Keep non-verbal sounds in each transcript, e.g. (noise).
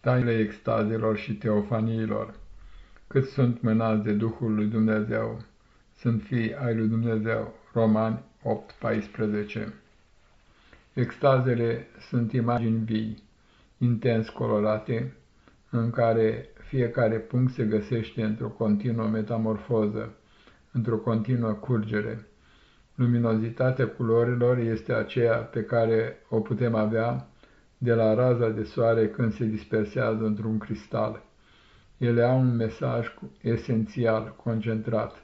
Tainele extazelor și teofaniilor, cât sunt mânați de Duhul lui Dumnezeu, sunt fii ai lui Dumnezeu. Romani 8:14 Extazele sunt imagini vii, intens colorate, în care fiecare punct se găsește într-o continuă metamorfoză, într-o continuă curgere. Luminozitatea culorilor este aceea pe care o putem avea de la raza de soare când se dispersează într-un cristal. Ele au un mesaj esențial, concentrat,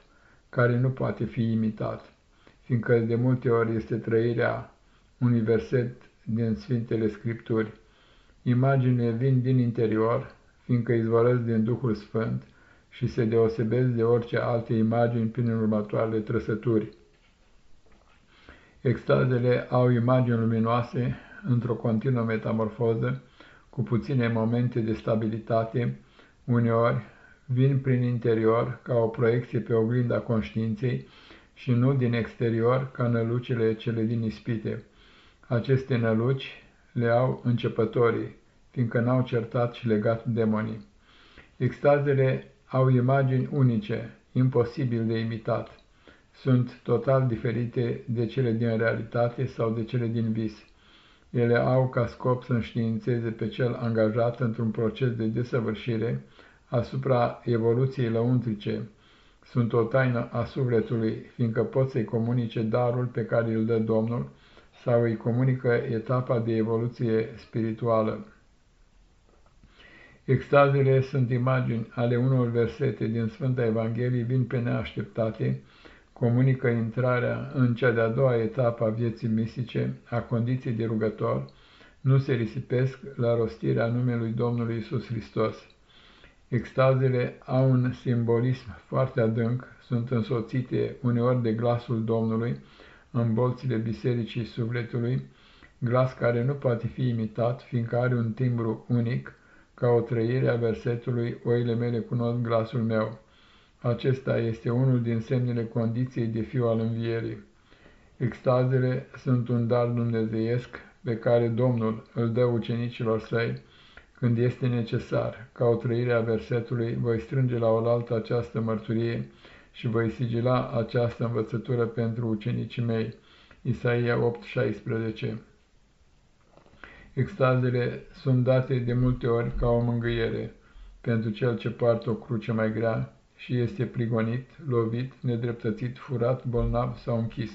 care nu poate fi imitat, fiindcă de multe ori este trăirea unui verset din Sfintele Scripturi. Imaginile vin din interior, fiindcă izvorăsc din Duhul Sfânt și se deosebesc de orice alte imagini prin următoarele trăsături. Extazele au imagini luminoase într-o continuă metamorfoză, cu puține momente de stabilitate, uneori vin prin interior ca o proiecție pe oglinda conștiinței și nu din exterior ca nălucile cele din ispite. Aceste năluci le au începătorii, fiindcă n-au certat și legat demonii. Extazele au imagini unice, imposibil de imitat. Sunt total diferite de cele din realitate sau de cele din vis. Ele au ca scop să înștiințeze pe cel angajat într-un proces de desăvârșire asupra evoluției lăuntrice. Sunt o taină a sufletului, fiindcă pot să-i comunice darul pe care îl dă Domnul sau îi comunică etapa de evoluție spirituală. Extazele sunt imagini ale unor versete din Sfânta Evanghelie vin pe neașteptate, comunică intrarea în cea de-a doua etapă a vieții mistice, a condiției de rugător, nu se risipesc la rostirea numelui Domnului Isus Hristos. Extazele au un simbolism foarte adânc, sunt însoțite uneori de glasul Domnului în bolțile bisericii sufletului, glas care nu poate fi imitat, fiindcă are un timbru unic, ca o trăire a versetului, oile mele cunosc glasul meu. Acesta este unul din semnele condiției de fiu al învierii. Extazele sunt un dar dumnezeiesc pe care Domnul îl dă ucenicilor săi când este necesar. Ca o trăire a versetului, voi strânge la oaltă această mărturie și voi sigila această învățătură pentru ucenicii mei. Isaia 8:16 Extazele sunt date de multe ori ca o mângâiere pentru cel ce poartă o cruce mai grea, și este prigonit, lovit, nedreptățit, furat, bolnav sau închis.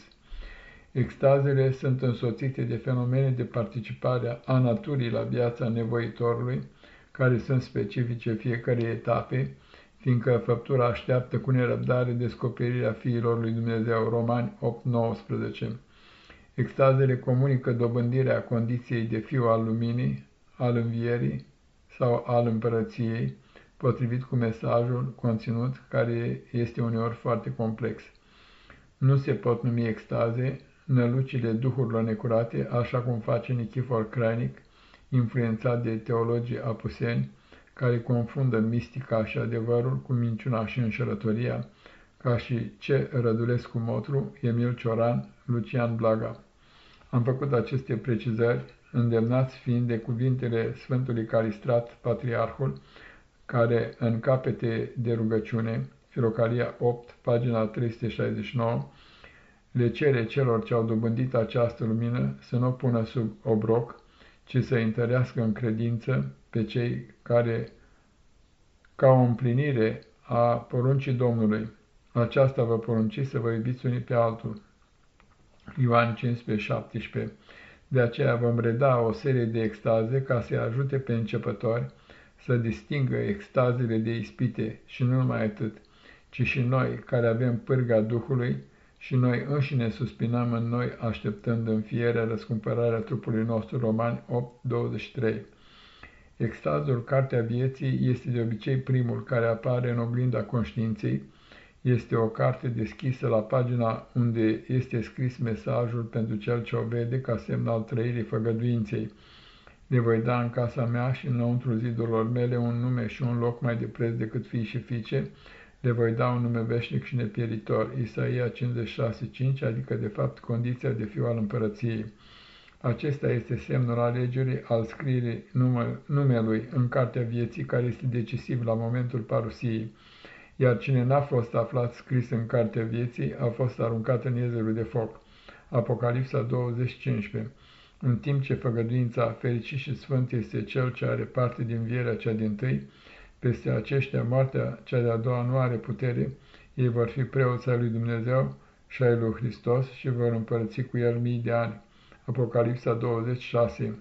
Extazele sunt însoțite de fenomene de participare a naturii la viața nevoitorului, care sunt specifice fiecare etape, fiindcă făptura așteaptă cu nerăbdare descoperirea fiilor lui Dumnezeu, Romani 8.19. Extazele comunică dobândirea condiției de fiu al luminii, al învierii sau al împărăției, potrivit cu mesajul conținut, care este uneori foarte complex. Nu se pot numi extaze nălucile duhurilor necurate, așa cum face Nichifor Crainic, influențat de teologii apuseni, care confundă mistica și adevărul cu minciuna și înșelătoria, ca și ce Rădulescu Motru, Emil Cioran, Lucian Blaga. Am făcut aceste precizări, îndemnați fiind de cuvintele Sfântului Calistrat, Patriarhul, care în capete de rugăciune, Filocalia 8, pagina 369, le cere celor ce au dobândit această lumină să nu o pună sub obroc, ci să întărească în credință pe cei care, ca o împlinire a poruncii Domnului, aceasta vă porunci să vă iubiți unii pe altul. Ioan 15, 17 De aceea vom reda o serie de extaze ca să ajute pe începători să distingă extazele de ispite și nu numai atât, ci și noi care avem pârga Duhului și noi înșine suspinăm în noi așteptând înfierea răscumpărarea trupului nostru Romani 8.23. Extazul Cartea Vieții este de obicei primul care apare în oglinda conștiinței, este o carte deschisă la pagina unde este scris mesajul pentru cel ce o vede ca semn al trăirii făgăduinței. Le voi da în casa mea și înăuntru zidurilor mele un nume și un loc mai de preț decât fii și fiice, le voi da un nume veșnic și nepieritor. Isaia 56.5, adică de fapt condiția de fiu al împărăției. Acesta este semnul alegerii al scrierii numelui în cartea vieții, care este decisiv la momentul parusiei, iar cine n-a fost aflat scris în cartea vieții a fost aruncat în iezerul de foc. Apocalipsa 20:15 În timp ce făgăduința fericit și sfânt este cel ce are parte din vierea cea din tâi, peste aceștia moartea cea de-a doua nu are putere, ei vor fi preoții lui Dumnezeu și ai lui Hristos și vor împărăți cu el mii de ani. Apocalipsa 26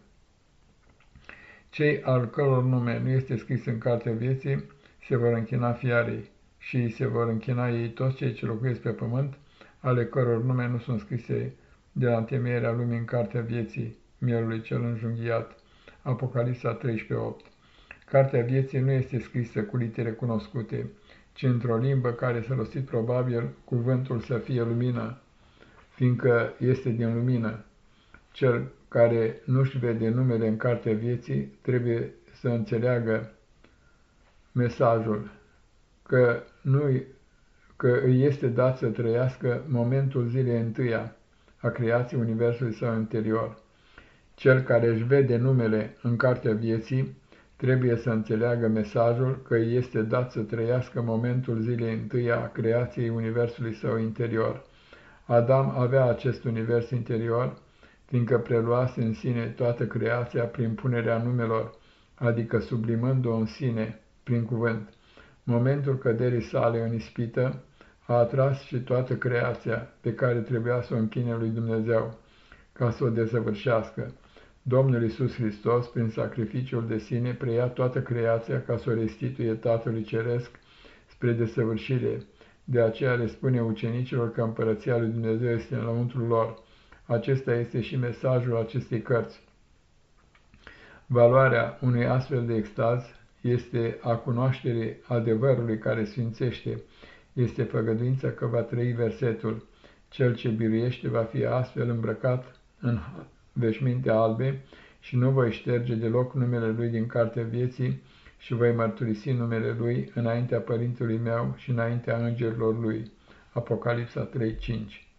Cei al căror nume nu este scris în cartea vieții se vor închina fiarei și se vor închina ei toți cei ce locuiesc pe pământ, ale căror nume nu sunt scrise de la întemeierea lumii în cartea vieții mielului cel înjunghiat. Apocalipsa 13.8 Cartea vieții nu este scrisă cu litere cunoscute, ci într-o limbă care s-a rostit probabil cuvântul să fie lumină, fiindcă este din lumină. Cel care nu-și vede numele în cartea vieții trebuie să înțeleagă mesajul, că, nu că îi este dat să trăiască momentul zilei întâia a creației Universului său interior. Cel care își vede numele în cartea vieții trebuie să înțeleagă mesajul că îi este dat să trăiască momentul zilei întâia a creației Universului său interior. Adam avea acest univers interior, fiindcă preluase în sine toată creația prin punerea numelor, adică sublimând-o în sine prin cuvânt. Momentul căderii sale în ispită a atras și toată creația pe care trebuia să o închine lui Dumnezeu, ca să o desăvârșească. Domnul Isus Hristos, prin sacrificiul de sine, preia toată creația ca să o restituie Tatălui Ceresc spre desăvârșire. De aceea le spune ucenicilor că împărăția lui Dumnezeu este înăuntru lor. Acesta este și mesajul acestei cărți. Valoarea unui astfel de extaz este a cunoașterii adevărului care sfințește, este făgăduința că va trăi versetul. Cel ce biruiește va fi astfel îmbrăcat în veșminte albe și nu voi șterge deloc numele lui din cartea vieții și voi mărturisi numele lui înaintea părintelui meu și înaintea îngerilor lui. Apocalipsa 3.5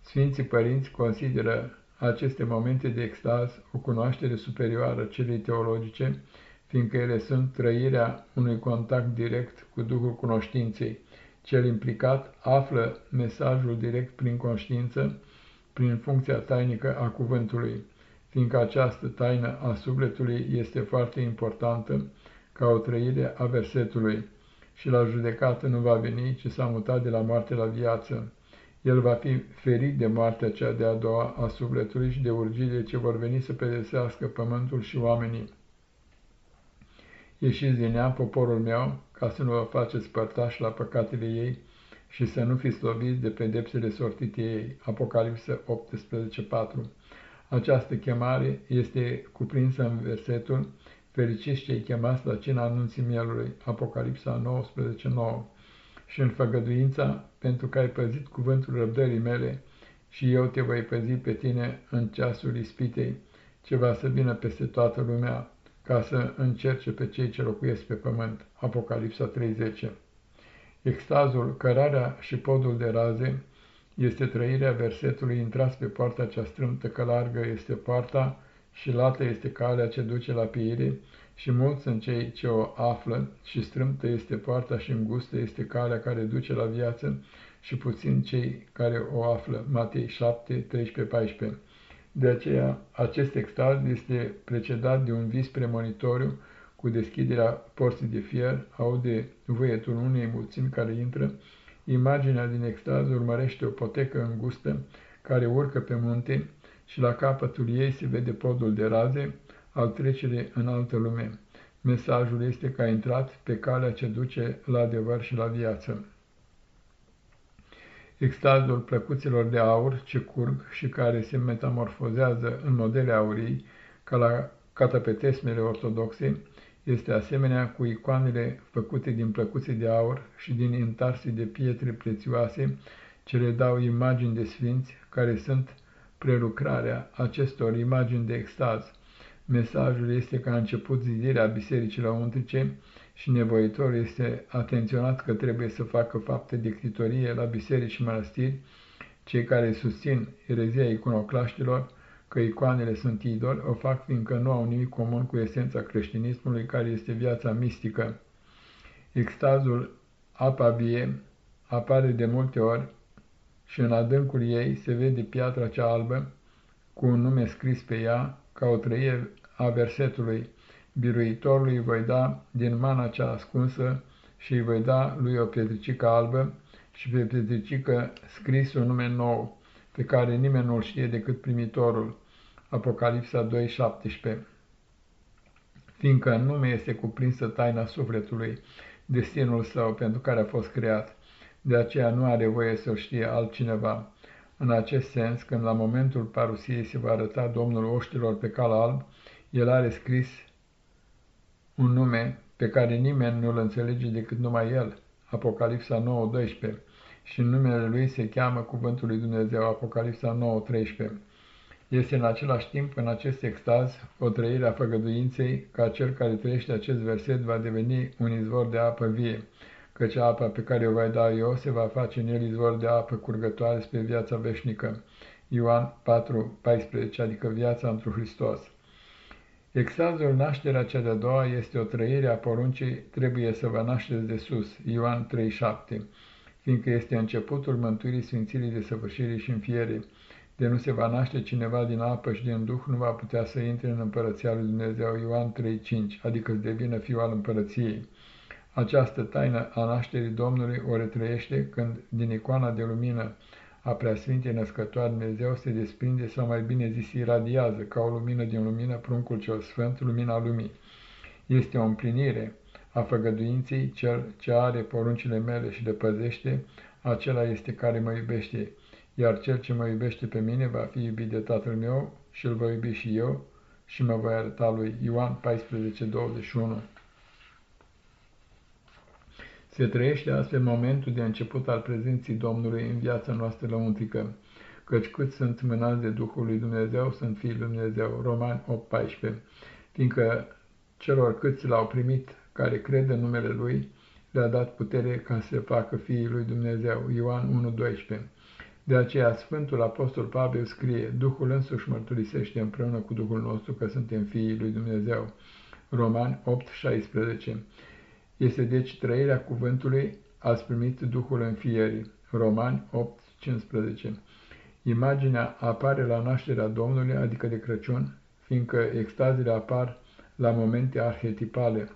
Sfinții părinți consideră aceste momente de extaz o cunoaștere superioară celei teologice, fiindcă ele sunt trăirea unui contact direct cu Duhul cunoștinței. Cel implicat află mesajul direct prin conștiință, prin funcția tainică a cuvântului, fiindcă această taină a sufletului este foarte importantă ca o trăire a versetului și la judecată nu va veni, ci s-a mutat de la moarte la viață. El va fi ferit de moartea cea de-a doua a sufletului și de urgile ce vor veni să pedesească pământul și oamenii. Ieșiți din ea, poporul meu, ca să nu vă faceți părtași la păcatele ei și să nu fiți loviți de pedepsele sortite ei. Apocalipsă 18.4 Această chemare este cuprinsă în versetul Fericiți cei chemați la cina anunții mielului. Apocalipsa 19.9 Și în făgăduința, pentru că ai păzit cuvântul răbdării mele, și eu te voi păzi pe tine în ceasul ispitei, ce va să vină peste toată lumea, ca să încerce pe cei ce locuiesc pe pământ. Apocalipsa 30 Extazul, cărarea și podul de raze este trăirea versetului intras pe poarta cea strâmtă că largă este poarta și lată este calea ce duce la pire și mulți sunt cei ce o află și strâmtă este poarta și îngustă este calea care duce la viață și puțin cei care o află. Matei 7, 13, 14 De aceea, acest extaz este precedat de un vis premonitoriu cu deschiderea porții de fier, aude vâietul unei mulțimi care intră, imaginea din extaz urmărește o potecă îngustă care urcă pe munte și la capătul ei se vede podul de raze al trecerii în altă lume. Mesajul este că a intrat pe calea ce duce la adevăr și la viață. Extazul plăcuților de aur ce curg și care se metamorfozează în modele aurii, ca la catapetesmele ortodoxe, este asemenea cu icoanele făcute din plăcuțe de aur și din intarsii de pietre prețioase, ce le dau imagini de sfinți, care sunt prelucrarea acestor imagini de extaz. Mesajul este că a început zidirea bisericii lăuntrice și nevoitor este atenționat că trebuie să facă fapte de ctitorie la biserici și mănăstiri, cei care susțin erezia iconoclaștilor, că icoanele sunt idoli, o fac fiindcă nu au nimic comun cu esența creștinismului, care este viața mistică. Extazul apa vie apare de multe ori și în adâncul ei se vede piatra cea albă cu un nume scris pe ea ca o trăie a versetului Biruitorului voi da din mana cea ascunsă și îi voi da lui o pietricică albă și pe pietricică scris un nume nou, pe care nimeni nu-l știe decât primitorul. Apocalipsa 2.17 Fiindcă în nume este cuprinsă taina sufletului, destinul său pentru care a fost creat, de aceea nu are voie să-l știe altcineva. În acest sens, când la momentul parusiei se va arăta Domnul oștilor pe cal alb, el are scris un nume pe care nimeni nu-l înțelege decât numai el, Apocalipsa 9.12, și în numele lui se cheamă Cuvântul lui Dumnezeu, Apocalipsa 9.13. Este în același timp, în acest extaz, o trăire a făgăduinței, ca cel care trăiește acest verset va deveni un izvor de apă vie, căci apa pe care o va da eu se va face în el izvor de apă curgătoare spre viața veșnică. Ioan 4.14, adică viața într Hristos. Extazul nașterea cea de-a doua este o trăire a poruncii, trebuie să vă nașteți de sus, Ioan 3.7, fiindcă este începutul mântuirii sfințirii de săvârșirii și înfierii. De nu se va naște cineva din apă și din Duh, nu va putea să intre în împărăția lui Dumnezeu, Ioan 3.5, adică să devină fiul al împărăției. Această taină a nașterii Domnului o retrăiește când din icoana de lumină a Preasfintei Născătoare Dumnezeu se desprinde sau mai bine zis iradiază ca o lumină din lumină pruncul cel sfânt, lumina lumii. Este o împlinire a făgăduinței, cel ce are poruncile mele și le păzește, acela este care mă iubește, iar cel ce mă iubește pe mine va fi iubit de Tatăl meu și îl voi iubi și eu și mă voi arăta lui. Ioan 14, 21 se trăiește astfel momentul de început al prezenții Domnului în viața noastră lăuntrică, căci cât sunt mânați de Duhul lui Dumnezeu, sunt fiii lui Dumnezeu. Romani 8.14 Fiindcă celor câți l-au primit, care cred în numele Lui, le-a dat putere ca să se facă fiii lui Dumnezeu. Ioan 1.12 De aceea Sfântul Apostol Pavel scrie, Duhul însuși mărturisește împreună cu Duhul nostru că suntem fiii lui Dumnezeu. Romani 8.16 este deci trăirea cuvântului, ați primit Duhul înfierii. Romani 8:15. Imaginea apare la nașterea Domnului, adică de Crăciun, fiindcă extazile apar la momente arhetipale.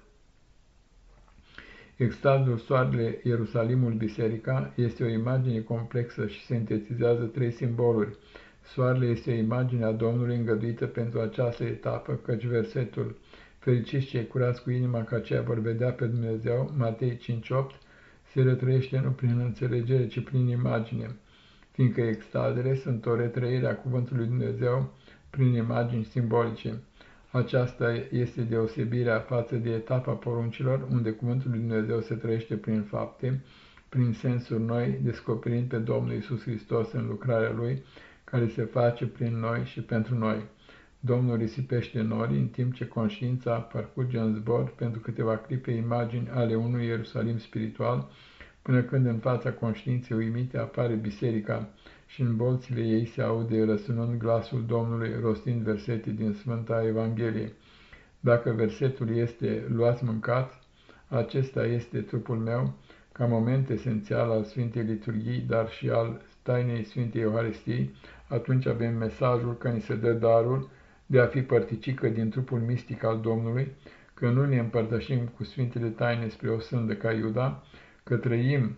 Extazul Soarele, Ierusalimul, Biserica este o imagine complexă și sintetizează trei simboluri. Soarele este o imagine a Domnului îngăduită pentru această etapă, căci versetul Fericiți cei curați cu inima, ca aceia vor vedea pe Dumnezeu, Matei 5.8, se retrăiește nu prin înțelegere, ci prin imagine, fiindcă extazele sunt o retrăire a cuvântului Dumnezeu prin imagini simbolice. Aceasta este deosebirea față de etapa poruncilor, unde cuvântul lui Dumnezeu se trăiește prin fapte, prin sensuri noi, descoperind pe Domnul Isus Hristos în lucrarea Lui, care se face prin noi și pentru noi. Domnul risipește norii, în timp ce conștiința parcurge în zbor pentru câteva clipe imagini ale unui Ierusalim spiritual, până când în fața conștiinței uimite apare biserica și în bolțile ei se aude răsunând glasul Domnului rostind versete din Sfânta Evanghelie. Dacă versetul este luați mâncat, acesta este trupul meu, ca moment esențial al Sfintei Liturghii, dar și al tainei Sfintei Euharistii, atunci avem mesajul că ni se dă darul de a fi părticică din trupul mistic al Domnului, că nu ne împărtășim cu Sfintele Taine spre o sândă ca Iuda, că trăim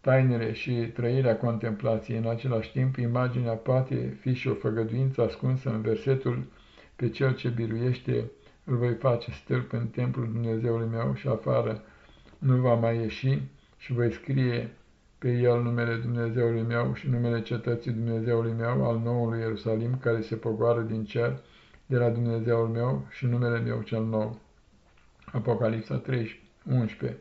tainele și trăirea contemplației. În același timp, imaginea poate fi și o făgăduință ascunsă în versetul pe cel ce biruiește îl voi face stâlp în templul Dumnezeului meu și afară nu va mai ieși și voi scrie pe el numele Dumnezeului meu și numele cetății Dumnezeului meu, al noului Ierusalim, care se pogoară din cer de la Dumnezeul meu și numele meu cel nou. Apocalipsa 13, 11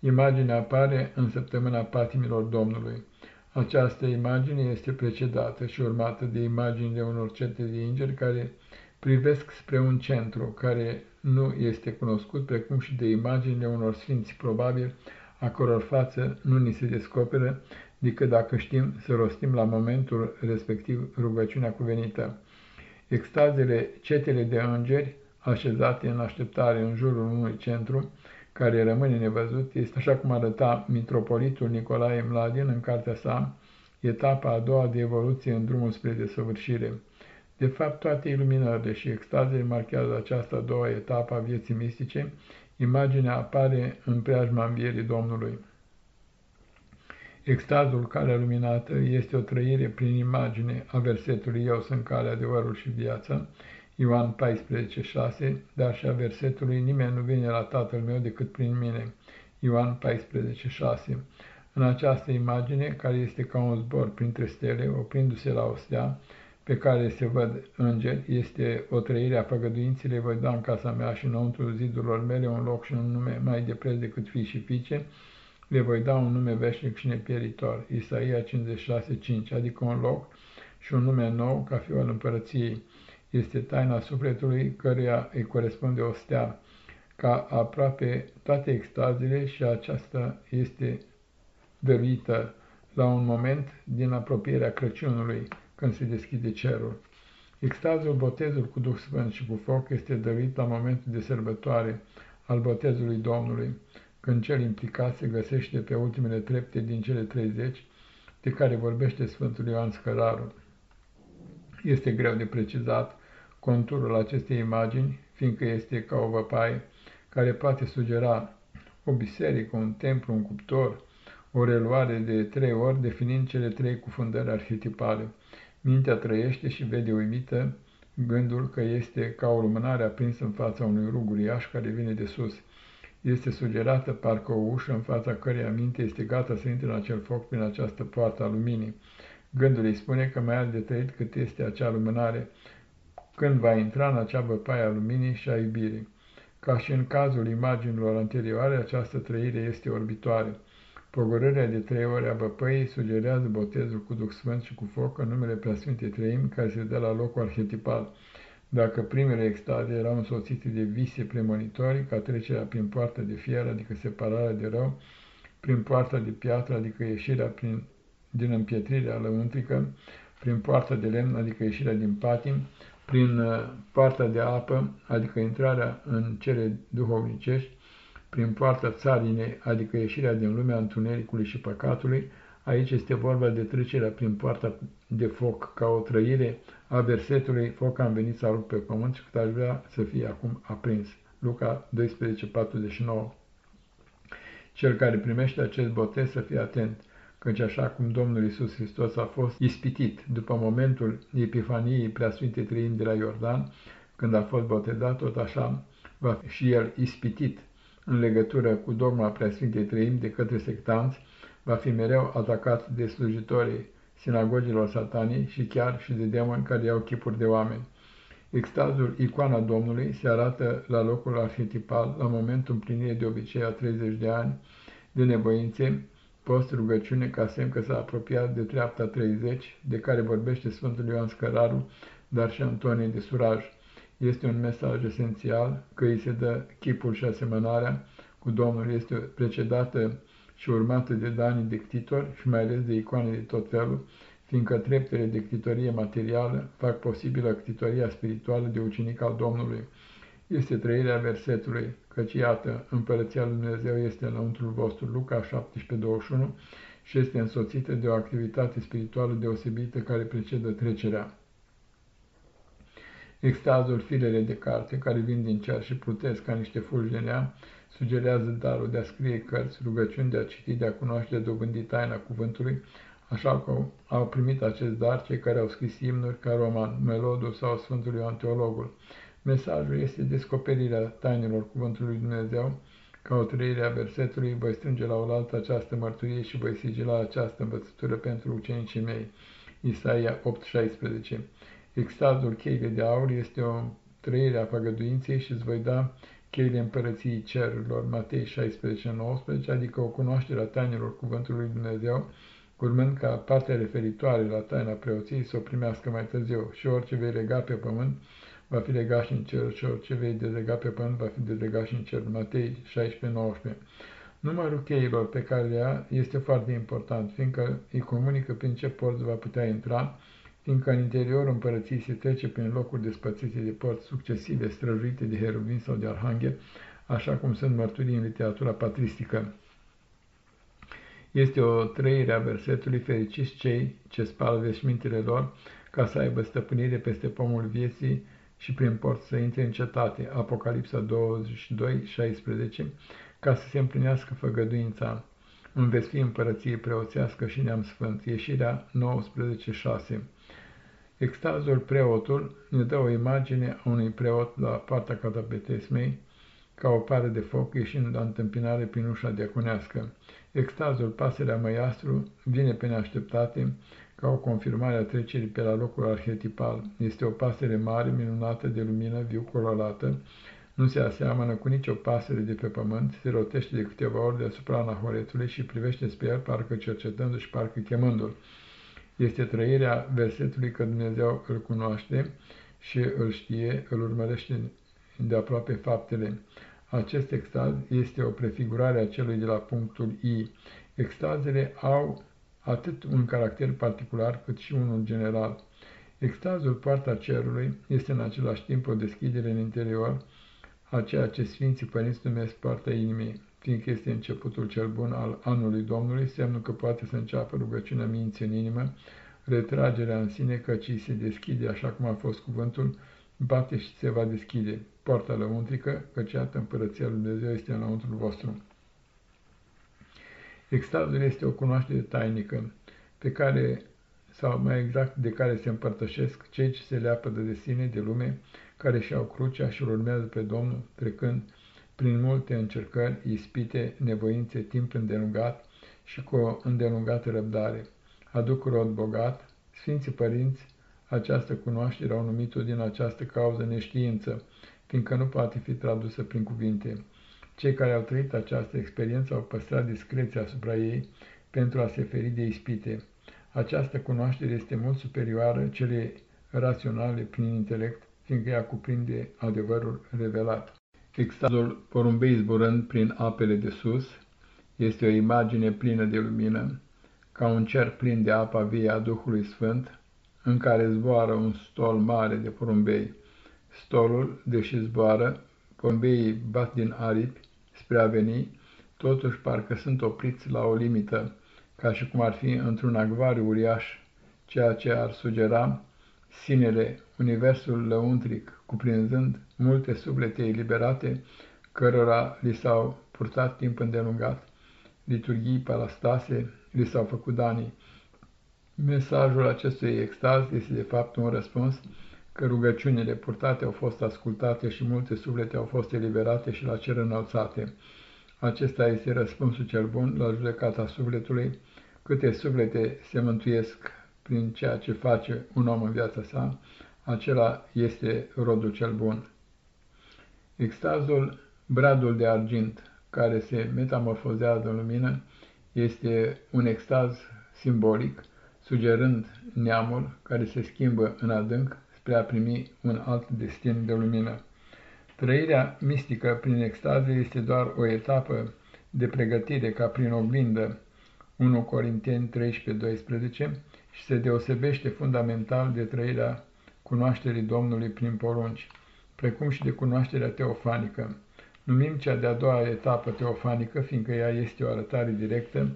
Imaginea apare în săptămâna patimilor Domnului. Această imagine este precedată și urmată de imagini de unor cete de îngeri care privesc spre un centru care nu este cunoscut, precum și de imaginile unor sfinți probabil a căror față nu ni se descoperă decât dacă știm să rostim la momentul respectiv rugăciunea cuvenită. Extazele, cetele de îngeri, așezate în așteptare în jurul unui centru, care rămâne nevăzut, este așa cum arăta mitropolitul Nicolae Mladin în cartea sa, etapa a doua de evoluție în drumul spre desăvârșire. De fapt, toate iluminările și extazele marchează această a doua etapă a vieții mistice, imaginea apare în preajma învierii Domnului. Extazul, calea luminată, este o trăire prin imagine a versetului Eu sunt calea, adevărul și viața, Ioan 14,6, dar și a versetului Nimeni nu vine la Tatăl meu decât prin mine, Ioan 14,6. În această imagine, care este ca un zbor printre stele, oprindu-se la o stea, pe care se văd îngeri, este o trăire a făgăduinței, voi da în casa mea și înăuntru zidurilor mele un loc și un nume mai de preț decât fii și fiice, le voi da un nume veșnic și nepieritor, Isaia 56:5, adică un loc și un nume nou ca fiul al împărăției. Este taina sufletului căruia îi corespunde o stea, ca aproape toate extazile și aceasta este dăruită la un moment din apropierea Crăciunului, când se deschide cerul. Extazul, botezul cu Duh Sfânt și cu foc este dăruit la momentul de sărbătoare al botezului Domnului când cel implicat se găsește pe ultimele trepte din cele 30, de care vorbește Sfântul Ioan Scăraru. Este greu de precizat conturul acestei imagini, fiindcă este ca o văpaie care poate sugera o biserică, un templu, un cuptor, o reluare de trei ori, definind cele trei cufundări arhetipale. Mintea trăiește și vede uimită gândul că este ca o lumânare aprinsă în fața unui rug uriaș care vine de sus este sugerată parcă o ușă în fața căreia minte este gata să intre în acel foc prin această poartă a luminii. Gândul îi spune că mai are de trăit cât este acea lumânare, când va intra în acea băpaie a luminii și a iubirii. Ca și în cazul imaginilor anterioare, această trăire este orbitoare. Pogorârea de trei ore a băpăii sugerează botezul cu Duh Sfânt și cu foc în numele Preasfintei Trăimi, care se dă la locul arhetipal. Dacă primele extaze erau însoțite de vise premonitori, ca trecerea prin poarta de fier, adică separarea de rău, prin poarta de piatră, adică ieșirea prin, din împietrirea lăuntrică, prin poarta de lemn, adică ieșirea din patim, prin uh, poarta de apă, adică intrarea în cele duhovnicești, prin poarta țarinei, adică ieșirea din lumea întunericului și păcatului, Aici este vorba de trecerea prin poarta de foc ca o trăire a versetului Foc am venit să arup pe pământ și cât aș vrea să fie acum aprins. Luca 12:49 Cel care primește acest botez să fie atent, căci așa cum Domnul Isus Hristos a fost ispitit după momentul Epifaniei Preasfinte Trăim de la Iordan, când a fost botezat, tot așa va fi și el ispitit în legătură cu dogma Preasfintei Trăim de către sectanți, va fi mereu atacat de slujitorii sinagogilor satanii și chiar și de demoni care iau chipuri de oameni. Extazul, icoana Domnului, se arată la locul arhetipal, la momentul împlinirii de obicei a 30 de ani de nevoințe, post rugăciune ca semn că s-a apropiat de treapta 30, de care vorbește Sfântul Ioan Scăraru, dar și Antonie de Suraj. Este un mesaj esențial că îi se dă chipul și asemănarea cu Domnul, este precedată și urmată de danii de ctitor și mai ales de icoane de tot felul, fiindcă treptele de ctitorie materială fac posibilă ctitoria spirituală de ucenic al Domnului. Este trăirea versetului, căci iată, împărăția lui Dumnezeu este înăuntrul vostru, Luca 17:21, și este însoțită de o activitate spirituală deosebită care precedă trecerea. Extazul firele de carte, care vin din cer și plutesc ca niște fulgi de neam, sugerează darul de a scrie cărți, rugăciuni de a citi, de a cunoaște, de a dobândi taina cuvântului, așa că au primit acest dar cei care au scris imnuri ca Roman, Melodul sau Sfântul Ioan Teologul. Mesajul este descoperirea tainelor cuvântului lui Dumnezeu, ca o trăire a versetului, voi strânge la oaltă această mărturie și voi sigila această învățătură pentru ucenicii mei. Isaia 8:16 Extazul cheile de aur este o trăire a făgăduinței și îți voi da cheile împărăției cerurilor, Matei 16-19, adică o cunoaștere a tainelor cuvântului lui Dumnezeu, urmând ca partea referitoare la taina preoției să o primească mai târziu. Și orice vei lega pe pământ va fi legat și în cer și orice vei dezlega pe pământ va fi dezlegat și în cer. Matei 16-19 Numărul cheilor pe care le ia este foarte important, fiindcă îi comunică prin ce porți va putea intra, fiindcă în interiorul împărăției se trece prin locuri despățite de porți succesive, străjuite de heruvin sau de arhanghel, așa cum sunt mărturii în literatura patristică. Este o trăire a versetului fericiți cei ce spală veșmintele lor ca să aibă stăpânire peste pomul vieții și prin port să intre în cetate. Apocalipsa 22, 16, ca să se împlinească făgăduința. În veți fi împărăție preoțească și neam sfânt. Ieșirea 19, 6. Extazul preotul ne dă o imagine a unui preot la partea catapetesmei, ca o pare de foc ieșind la întâmpinare prin ușa diaconească. Extazul, pasărea măiastru, vine pe neașteptate, ca o confirmare a trecerii pe la locul arhetipal. Este o pasăre mare, minunată de lumină, viu colorată, nu se aseamănă cu nicio pasăre de pe pământ, se rotește de câteva ori deasupra anahoretului și privește spre el, parcă cercetându-și, parcă chemându-l. Este trăirea versetului că Dumnezeu îl cunoaște și îl știe, îl urmărește de aproape faptele. Acest extaz este o prefigurare a celui de la punctul I. Extazele au atât un caracter particular cât și unul general. Extazul poarta cerului este în același timp o deschidere în interior a ceea ce Sfinții Părinți numesc poarta inimii, fiindcă este începutul cel bun al anului Domnului, semnul că poate să înceapă rugăciunea minții în inimă, retragerea în sine, căci se deschide așa cum a fost cuvântul, bate și se va deschide poarta lăuntrică, căci iată împărăția lui Dumnezeu este înăuntrul vostru. Extazul este o cunoaștere tainică, pe care, sau mai exact de care se împărtășesc cei ce se leapădă de sine, de lume, care și-au crucea și urmează pe Domnul, trecând prin multe încercări, ispite, nevoințe, timp îndelungat și cu o îndelungată răbdare. Aduc rod bogat, Sfinții Părinți, această cunoaștere au numit-o din această cauză neștiință, fiindcă nu poate fi tradusă prin cuvinte. Cei care au trăit această experiență au păstrat discreția asupra ei pentru a se feri de ispite. Această cunoaștere este mult superioară celei raționale prin intelect, fiindcă ea cuprinde adevărul revelat. Extazul porumbei zburând prin apele de sus este o imagine plină de lumină, ca un cer plin de apa vie a Duhului Sfânt, în care zboară un stol mare de porumbei. Stolul, deși zboară, porumbeii bat din aripi spre a veni, totuși parcă sunt opriți la o limită, ca și cum ar fi într-un acvariu uriaș, ceea ce ar sugera sinele, universul lăuntric, cuprinzând multe suflete eliberate, cărora li s-au purtat timp îndelungat, liturghii parastase, li s-au făcut danii. Mesajul acestui extaz este de fapt un răspuns că rugăciunile purtate au fost ascultate și multe suflete au fost eliberate și la cer înălțate. Acesta este răspunsul cel bun la judecata sufletului, câte suflete se mântuiesc prin ceea ce face un om în viața sa, acela este rodul cel bun. Extazul, bradul de argint, care se metamorfozează în lumină, este un extaz simbolic, sugerând neamul care se schimbă în adânc spre a primi un alt destin de lumină. Trăirea mistică prin extaze este doar o etapă de pregătire ca prin oglindă 1 Corinteni 13-12 și se deosebește fundamental de trăirea cunoașterii Domnului prin porunci, precum și de cunoașterea teofanică. Numim cea de-a doua etapă teofanică, fiindcă ea este o arătare directă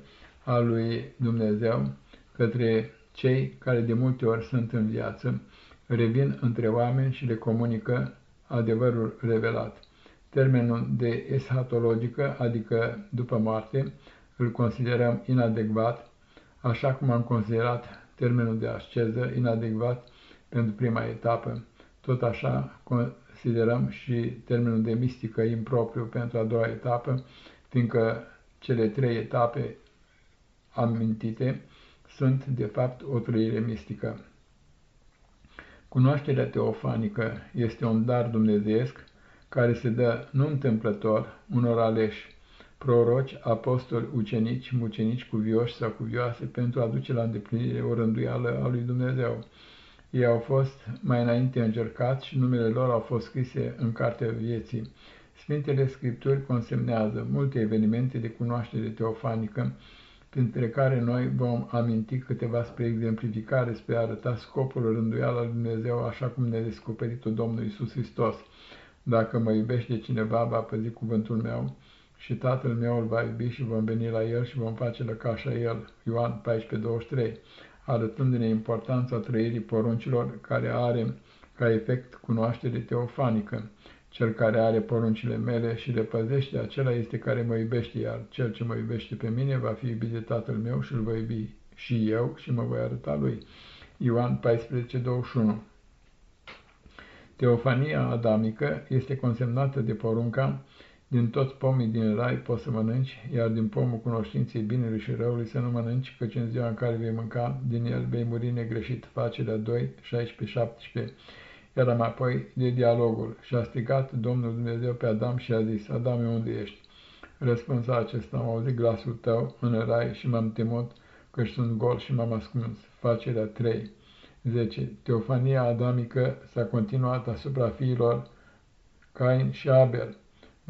a lui Dumnezeu către cei care de multe ori sunt în viață, revin între oameni și le comunică adevărul revelat. Termenul de eschatologică, adică după moarte, îl considerăm inadecvat, așa cum am considerat termenul de asceză inadecvat pentru prima etapă. Tot așa considerăm și termenul de mistică impropriu pentru a doua etapă, fiindcă cele trei etape amintite sunt, de fapt, o trăire mistică. Cunoașterea teofanică este un dar dumnezeiesc care se dă nu întâmplător unor aleși, proroci, apostoli, ucenici, mucenici cuvioși sau cuvioase pentru a duce la îndeplinire o rânduială a lui Dumnezeu. Ei au fost mai înainte încercați și numele lor au fost scrise în cartea vieții. Sfintele Scripturi consemnează multe evenimente de cunoaștere teofanică, printre care noi vom aminti câteva spre exemplificare, spre a arăta scopul rânduiala lui Dumnezeu, așa cum ne-a descoperit-o Domnul Isus Hristos. Dacă mă iubește cineva, va păzi cuvântul meu și Tatăl meu îl va iubi și vom veni la el și vom face lăcașa el. Ioan 14:23 arătându-ne importanța trăirii poruncilor care are ca efect cunoaștere teofanică. Cel care are poruncile mele și le păzește, acela este care mă iubește, iar cel ce mă iubește pe mine va fi iubit de Tatăl meu și îl voi iubi și eu și mă voi arăta lui. Ioan 14:21 Teofania adamică este consemnată de porunca din toți pomii din rai poți să mănânci, iar din pomul cunoștinței binelui și răului să nu mănânci, căci în ziua în care vei mânca, din el vei muri negreșit. Facerea 2, 16-17 Iar mai apoi de dialogul și a strigat Domnul Dumnezeu pe Adam și a zis, Adame, unde ești? Răspunsa acesta, am auzit glasul tău în rai și m-am temut că sunt gol și m-am ascuns. Facerea 3, 10. Teofania adamică s-a continuat asupra fiilor Cain și Abel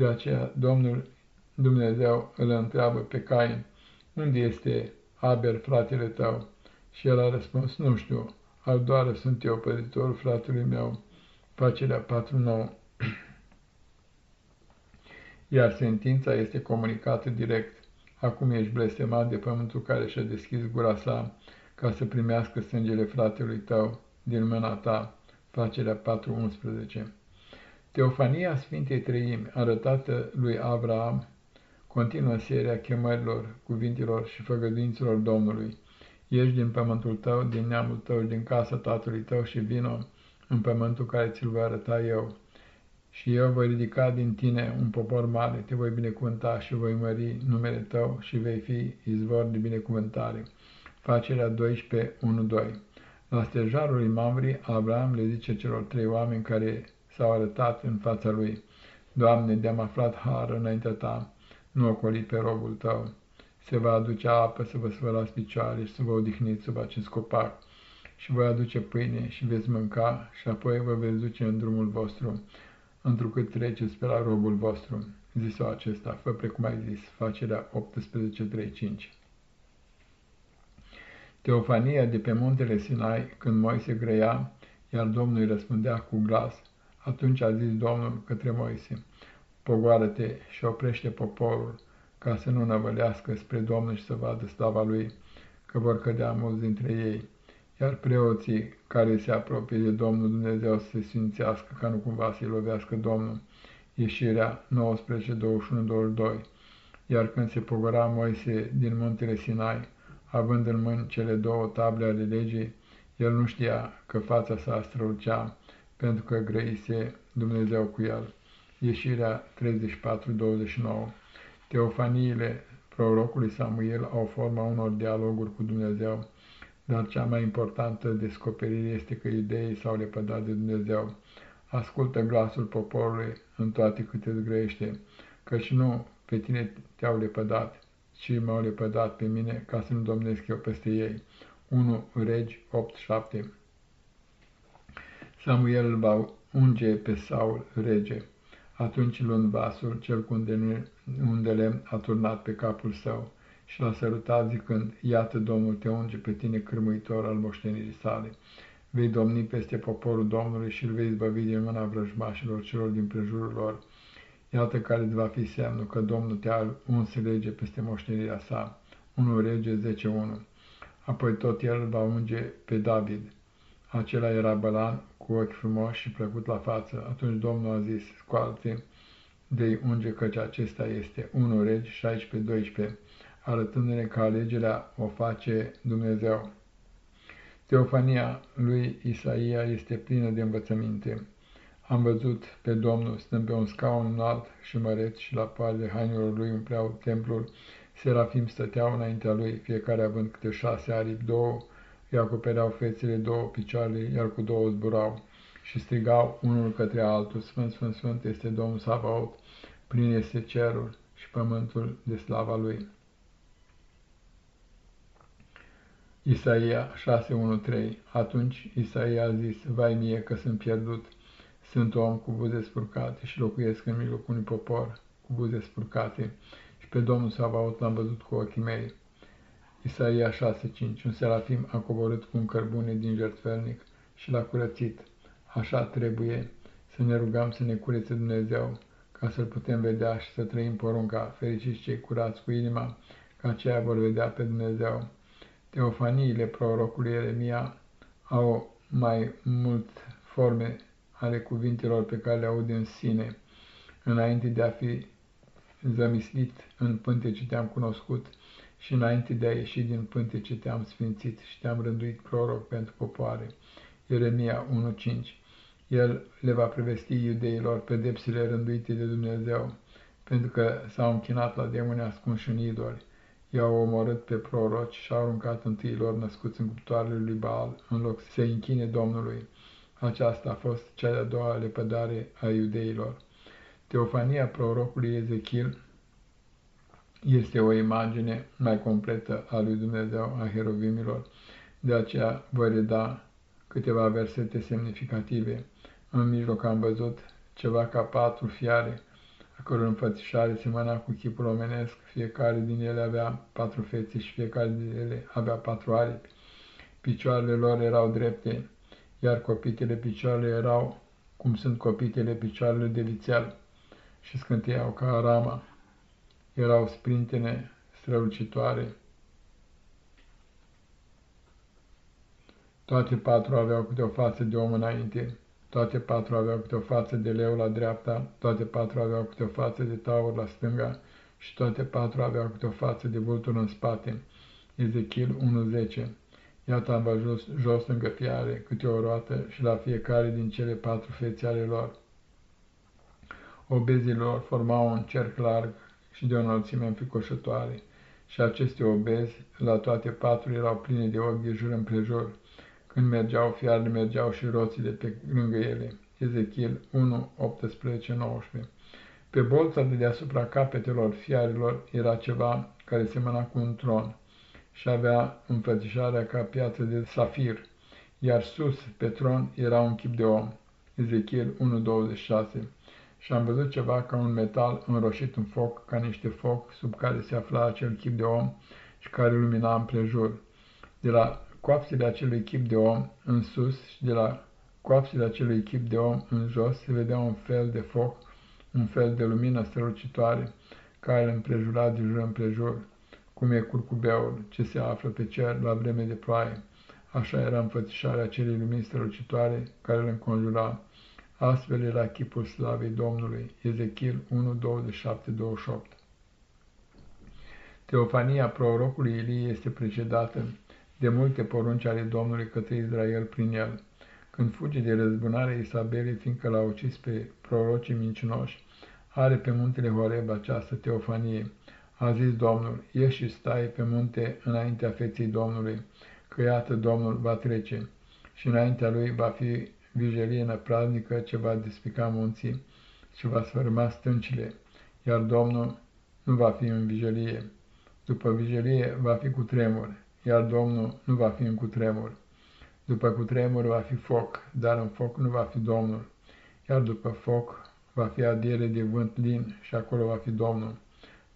de aceea Domnul Dumnezeu îl întreabă pe Cain, unde este Abel, fratele tău? Și el a răspuns, nu știu, al doar sunt eu, păzitorul fratelui meu. Facerea 4.9 (clears throat) Iar sentința este comunicată direct. Acum ești blestemat de pământul care și-a deschis gura sa ca să primească sângele fratelui tău din mâna ta. Facerea 4.11 Teofania Sfintei Treimi, arătată lui Abraham, continuă seria chemărilor, cuvintelor și făgăduinților Domnului. Ieși din pământul tău, din neamul tău, din casa tatălui tău și vino în pământul care ți-l voi arăta eu. Și eu voi ridica din tine un popor mare, te voi binecuvânta și voi mări numele tău și vei fi izvor de binecuvântare. Facerea 12, 1-2 La stejarul lui Mamri, Abraham le zice celor trei oameni care s-au arătat în fața lui. Doamne, de-am aflat har înaintea ta, nu ocoli pe robul tău. Se va aduce apă să vă svălați picioare și să vă odihniți sub acest copac și voi aduce pâine și veți mânca și apoi vă veți duce în drumul vostru, întrucât treceți pe la robul vostru. Zis-o acesta, fă precum ai zis, facerea 18.3.5. Teofania de pe muntele Sinai, când Moise grăia, iar Domnul îi răspundea cu glas, atunci a zis Domnul către Moise, pogoară-te și oprește poporul, ca să nu năvălească spre Domnul și să vadă slava lui, că vor cădea mulți dintre ei, iar preoții care se apropie de Domnul Dumnezeu să se sfințească, ca nu cumva să-i lovească Domnul. Ieșirea 19, 21, 22 Iar când se pogora Moise din muntele Sinai, având în mâini cele două table ale legii, el nu știa că fața sa strălucea, pentru că grăise Dumnezeu cu el. Ieșirea 34-29 Teofaniile prorocului Samuel au forma unor dialoguri cu Dumnezeu, dar cea mai importantă descoperire este că iudeii s-au lepădat de Dumnezeu. Ascultă glasul poporului în toate câte îți grăiește, căci nu pe tine te-au lepădat, ci m-au lepădat pe mine ca să nu domnesc eu peste ei. 1 Regi 8-7 Samuel îl va unge pe Saul rege. Atunci luând vasul, cel cu undele a turnat pe capul său și l-a sărutat zicând, Iată, Domnul te unge pe tine cârmuitor al moștenirii sale. Vei domni peste poporul Domnului și îl vei izbăvi din mâna vrăjmașilor celor din prejurul lor. Iată care îți va fi semnul că Domnul te-a uns rege peste moștenirea sa. 1 rege 10.1 Apoi tot el va unge pe David. Acela era bălan, cu ochi frumoși și plăcut la față. Atunci Domnul a zis, scoate de unge căci acesta este 1 regi 16-12, arătându-ne că alegerea o face Dumnezeu. Teofania lui Isaia este plină de învățăminte. Am văzut pe Domnul stând pe un scaun înalt și măreț și la de hainelor lui umpleau templul. Serafim stăteau înaintea lui, fiecare având câte șase aripi, două îi acopereau fețele două picioare, iar cu două zburau și strigau unul către altul, Sfânt, Sfânt, Sfânt este Domnul Sabaot, plin este cerul și pământul de slava lui. Isaia 6.1.3 Atunci Isaia a zis, Vai mie că sunt pierdut, sunt om cu buze spurcate și locuiesc în mijlocul unui popor cu buze spurcate și pe Domnul Sabaot l-am văzut cu ochii mei. Isaia 6.5 Un serafim a coborât cu un cărbune din jertfelnic și l-a curățit. Așa trebuie să ne rugăm să ne curețe Dumnezeu, ca să-L putem vedea și să trăim porunca, fericiți cei curați cu inima, ca aceia vor vedea pe Dumnezeu. Teofaniile prorocului Ieremia au mai mult forme ale cuvintelor pe care le aud în sine, înainte de a fi zămislit în pântece te-am cunoscut și înainte de a ieși din pântece te-am sfințit și te-am rânduit proroc pentru popoare. Ieremia 1.5 El le va prevesti iudeilor pedepsile rânduite de Dumnezeu, pentru că s-au închinat la demoni ascunși în idoli. I-au omorât pe proroci și au aruncat întâilor născuți în cuptoarele lui Baal, în loc să se închine Domnului. Aceasta a fost cea de-a doua lepădare a iudeilor. Teofania prorocului Ezechiel este o imagine mai completă a lui Dumnezeu, a herovimilor, de aceea voi reda câteva versete semnificative. În mijloc am văzut ceva ca patru fiare, a căror înfățișare semăna cu chipul omenesc, fiecare din ele avea patru fețe și fiecare din ele avea patru aripi. Picioarele lor erau drepte, iar copitele picioarele erau cum sunt copitele picioarele de vițel și scânteiau ca arama. Erau sprintene strălucitoare. Toate patru aveau câte o față de om înainte, toate patru aveau câte o față de leu la dreapta, toate patru aveau câte o față de taur la stânga și toate patru aveau câte o față de vultur în spate. Ezechiel 1.10 Iată am văzut jos lângă fiare câte o roată și la fiecare din cele patru fețe ale lor. Obezilor formau un cerc larg și de o înălțime înfricoșătoare, și aceste obezi, la toate patru, erau pline de ochi de jur împrejur. Când mergeau, fiarele mergeau și roțile pe lângă ele. Ezechiel 1, 18, 19 Pe bolța de deasupra capetelor fiarelor era ceva care semăna cu un tron și avea înfățișarea ca piață de safir, iar sus, pe tron, era un chip de om. Ezechiel 1.26 Și am văzut ceva ca un metal înroșit în foc, ca niște foc, sub care se afla acel chip de om și care lumina împrejur. De la coapsele acelui chip de om în sus și de la coapsele acelui chip de om în jos se vedea un fel de foc, un fel de lumină strălucitoare, care îl împrejura de jur împrejur cum e curcubeul ce se află pe cer la vreme de ploaie. Așa era înfățișarea acelei lumini strălucitoare care îl înconjura. Astfel era chipul slavei Domnului. Ezechiel 1, 27, 28 Teofania prorocului Ilie este precedată de multe porunci ale Domnului către Israel prin el. Când fuge de răzbunare Isabelei, fiindcă l-a ucis pe prorocii mincinoși, are pe muntele Horeb această teofanie a zis Domnul, ieși și stai pe munte înaintea feței Domnului, că iată Domnul va trece și înaintea lui va fi vijelie năpraznică ce va despica munții și va sfârma stâncile, iar Domnul nu va fi în vijelie. După vijelie va fi cu tremur, iar Domnul nu va fi în cutremur. După cutremur va fi foc, dar în foc nu va fi Domnul, iar după foc va fi adiere de vânt lin și acolo va fi Domnul.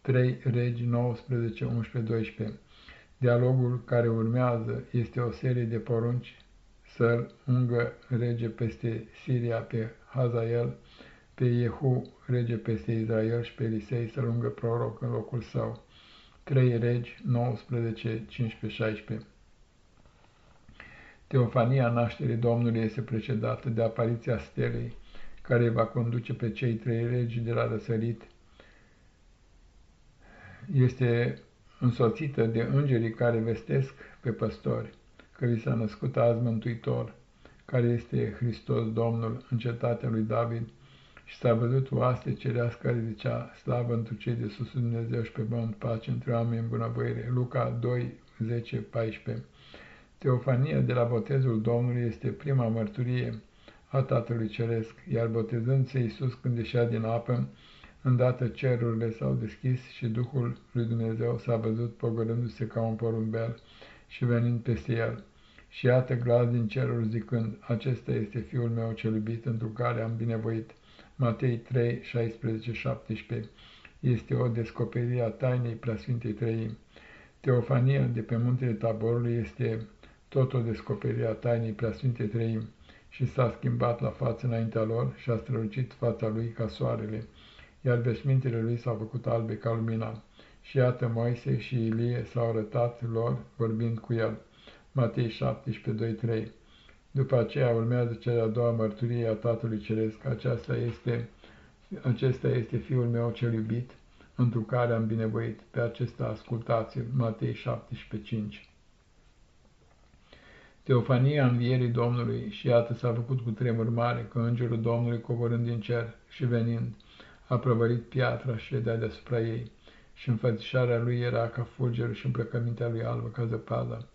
3 Regi 19, 11, 12. Dialogul care urmează este o serie de porunci să-l ungă rege peste Siria pe Hazael, pe Jehu rege peste Israel și pe Elisei să-l ungă proroc în locul său. 3 Regi 19, 15, 16. Teofania nașterii Domnului este precedată de apariția stelei, care va conduce pe cei trei regi de la răsărit este însoțită de îngerii care vestesc pe păstori că li s-a născut azi Mântuitor, care este Hristos Domnul în cetatea lui David, și s-a văzut oaste cerească care zicea, slavă întru cei de sus Dumnezeu și pe băunt pace între oameni în bunăvoire. Luca 2, 10, 14 Teofania de la botezul Domnului este prima mărturie a Tatălui Ceresc, iar botezând-se Iisus când ieșea din apă, Îndată cerurile s-au deschis și Duhul lui Dumnezeu s-a văzut pogorându-se ca un porumbel și venind peste el. Și iată glas din ceruri zicând, Acesta este Fiul meu cel iubit, întru care am binevoit. Matei 3, 16, 17 Este o descoperire a tainei preasfintei trăim. Teofania de pe muntele Taborului este tot o descoperire a tainei Preasfinte Treim și s-a schimbat la față înaintea lor și a strălucit fața lui ca soarele, iar veșmintele lui s-au făcut albe ca lumina. Și iată Moise și Ilie s-au arătat lor vorbind cu el. Matei 17, 2, 3 După aceea urmează cea de-a doua mărturie a Tatălui Ceresc. Aceasta este, acesta este Fiul meu cel iubit, întru care am binevoit. Pe acesta ascultați-l. Matei 17, 5 Teofania învierii Domnului și iată s-a făcut cu tremur mare, că îngerul Domnului coborând din cer și venind, a prăvărit piatra și dea deasupra ei, și înfățișarea lui era ca fulgerul și îmbrăcămintea lui albă ca zăpada,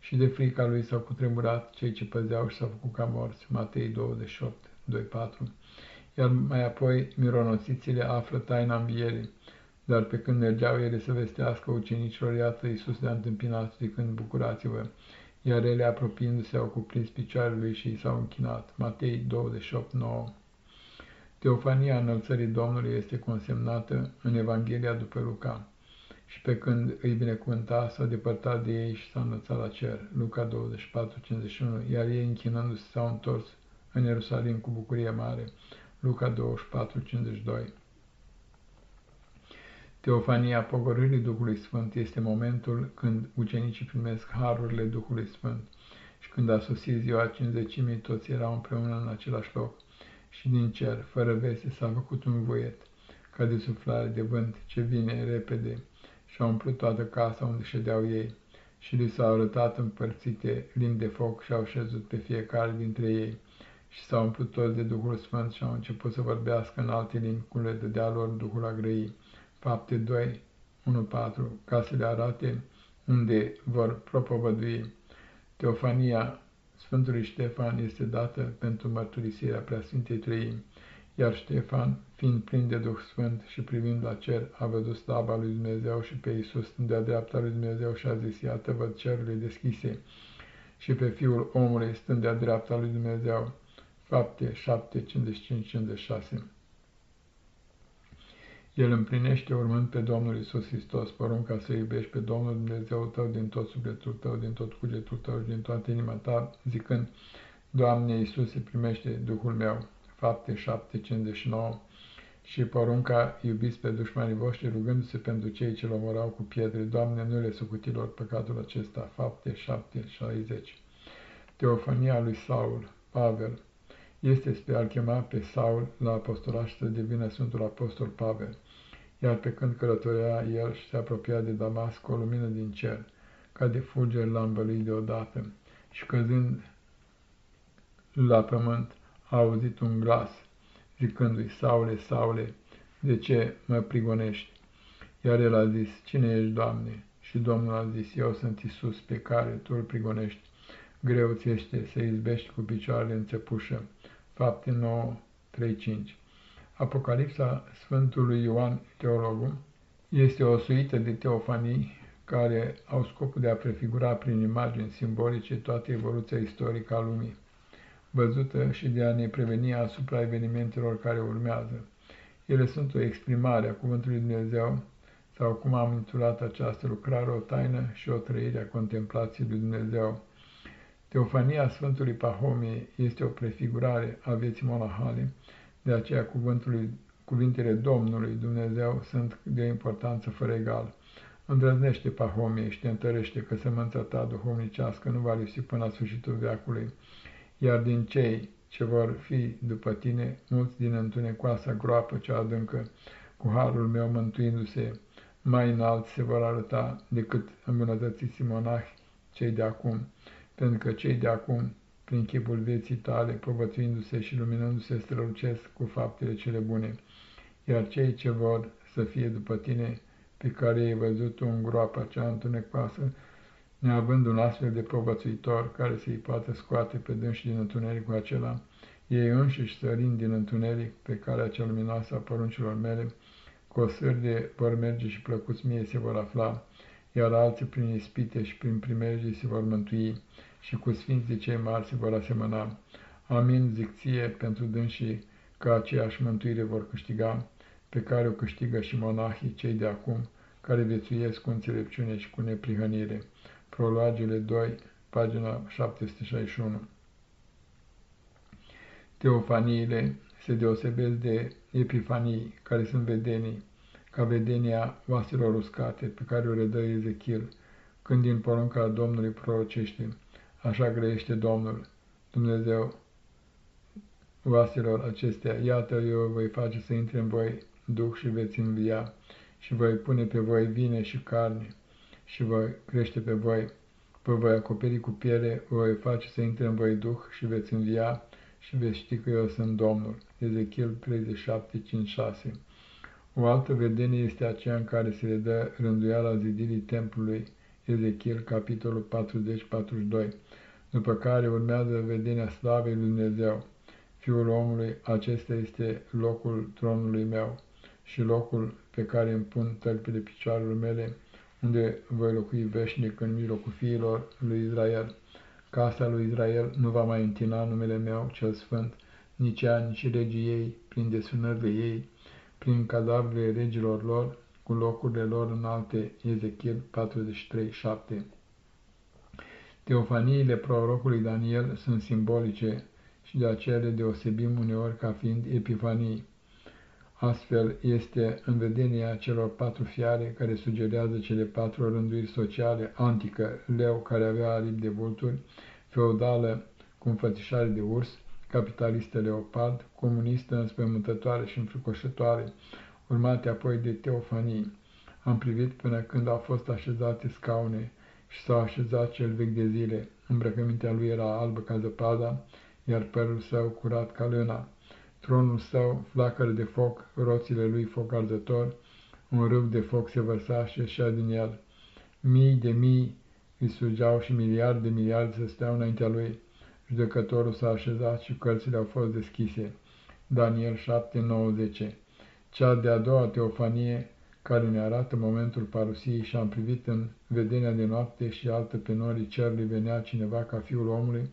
și de frica lui s-au cutremurat cei ce păzeau și s-au făcut ca morți. Matei 28, 2-4 Iar mai apoi mironosițile află taina învierii, dar pe când mergeau ele să vestească ucenicilor, iată Iisus le-a întâmpinat zicând, bucurați-vă, iar ele apropiindu-se au cuprins picioarele lui și i s-au închinat. Matei 28, 9 Teofania înălțării Domnului este consemnată în Evanghelia după Luca. Și pe când îi binecuvânta, s-a depărtat de ei și s-a înălțat la cer. Luca 24, 51. Iar ei, închinându-se, s-au întors în Ierusalim cu bucurie mare. Luca 24, 52. Teofania pogorârii Duhului Sfânt este momentul când ucenicii primesc harurile Duhului Sfânt și când a sosit ziua cinzecimii, toți erau împreună în același loc și din cer, fără veste, s-a făcut un voiet, ca de suflare de vânt ce vine repede și a umplut toată casa unde ședeau ei și li s-au arătat împărțite limbi de foc și au șezut pe fiecare dintre ei și s-au umplut toți de Duhul Sfânt și au început să vorbească în alte limbi cum le dădea lor Duhul a grăi. Fapte 2, 1-4, ca să le arate unde vor propovădui. Teofania Sfântului Ștefan este dată pentru mărturisirea Preasfintei Trăimi, iar Ștefan, fiind plin de Duh Sfânt și privind la cer, a văzut slava lui Dumnezeu și pe Iisus de-a dreapta lui Dumnezeu și a zis, iată văd cerurile deschise și pe Fiul omului stând de-a dreapta lui Dumnezeu. Fapte 7, 55, 56 el împlinește urmând pe Domnul Isus Hristos porunca să iubești pe Domnul Dumnezeu tău din tot sufletul tău, din tot cugetul tău și din toată inima ta, zicând, Doamne Iisuse, primește Duhul meu. Fapte 7:59 și porunca iubiți pe dușmanii voștri, rugându-se pentru cei ce-l omorau cu pietre. Doamne, nu le sucutilor păcatul acesta. Fapte 7:60 Teofania lui Saul, Pavel, este spre a chema pe Saul la apostolat să devină Sfântul Apostol Pavel iar pe când călătorea el și se apropia de Damasc, o lumină din cer, ca de fulger l-a învăluit deodată, și căzând la pământ, a auzit un glas, zicându-i, Saule, Saule, de ce mă prigonești? Iar el a zis, Cine ești, Doamne? Și Domnul a zis, Eu sunt Isus pe care tu îl prigonești. Greu ți este să izbești cu picioarele în țepușă. Fapte 9, 3, 5 Apocalipsa Sfântului Ioan Teologul este o suită de teofanii care au scopul de a prefigura prin imagini simbolice toată evoluția istorică a lumii, văzută și de a ne preveni asupra evenimentelor care urmează. Ele sunt o exprimare a Cuvântului Dumnezeu, sau cum am intitulat această lucrare, o taină și o trăire a contemplației lui Dumnezeu. Teofania Sfântului Pahomie este o prefigurare a vieții monahale, de aceea cuvântului, cuvintele Domnului Dumnezeu sunt de importanță fără egal. Îndrăznește Pahomie și te întărește că sămânța ta duhovnicească nu va lipsi până la sfârșitul veacului, iar din cei ce vor fi după tine, mulți din întunecoasa groapă cea adâncă, cu harul meu mântuindu-se, mai înalt se vor arăta decât îmbunătățiți monahi cei de acum, pentru că cei de acum prin chipul vieții tale, povățuindu-se și luminându-se strălucesc cu faptele cele bune, iar cei ce vor să fie după tine, pe care ai văzut tu în groapa cea întunecoasă, neavând un astfel de povățuitor care să-i poată scoate pe dânsi din întunericul acela, ei înșiși sărind din întuneric pe calea cea luminoasă a poruncilor mele, cu o sârde vor merge și plăcuți mie se vor afla, iar alții prin ispite și prin primejii se vor mântui și cu sfinții cei mari se vor asemăna. Amin, zic ție, pentru dânsii că aceeași mântuire vor câștiga, pe care o câștigă și monahii cei de acum, care viețuiesc cu înțelepciune și cu neprihănire. Prologele 2, pagina 761. Teofaniile se deosebesc de epifanii, care sunt vedenii, ca vedenia vaselor uscate, pe care o redă Ezechiel, când din porunca Domnului prorocește, așa grăiește Domnul, Dumnezeu vaselor acestea, iată eu voi face să intre în voi duh și veți învia, și voi pune pe voi vine și carne, și voi crește pe voi, vă voi acoperi cu piele, vă voi face să intre în voi duh și veți învia, și veți ști că eu sunt Domnul. Ezechiel 37, 5, 6 O altă vedenie este aceea în care se le dă rânduiala zidirii templului, Ezechiel, capitolul 40-42, după care urmează vedenia slavei lui Dumnezeu. Fiul omului, acesta este locul tronului meu și locul pe care îmi pun tălpile picioarelor mele, unde voi locui veșnic în mijlocul fiilor lui Israel. Casa lui Israel nu va mai întina numele meu cel sfânt, nici ea, nici regii ei, prin desfânările ei, prin cadavrele regilor lor, cu locurile lor înalte, Ezechiel 43:7. Teofaniile prorocului Daniel sunt simbolice și de aceea le deosebim uneori ca fiind epifanii. Astfel este în vedenia celor patru fiare care sugerează cele patru rânduiri sociale, antică, leu care avea aripi de vulturi, feudală cu înfățișare de urs, capitalistă leopard, comunistă înspăimântătoare și înfricoșătoare, urmate apoi de teofanii. Am privit până când au fost așezate scaune și s-au așezat cel vechi de zile. Îmbrăcămintea lui era albă ca zăpada, iar părul său curat ca lâna tronul său, flacăre de foc, roțile lui foc arzător, un râu de foc se vărsa și ieșea din el. Mii de mii îi sugeau și miliarde de miliarde să steau înaintea lui. Judecătorul s-a așezat și cărțile au fost deschise. Daniel 7, 9, 10 Cea de-a doua teofanie, care ne arată momentul parusiei și am privit în vedenia de noapte și altă pe norii cerului venea cineva ca fiul omului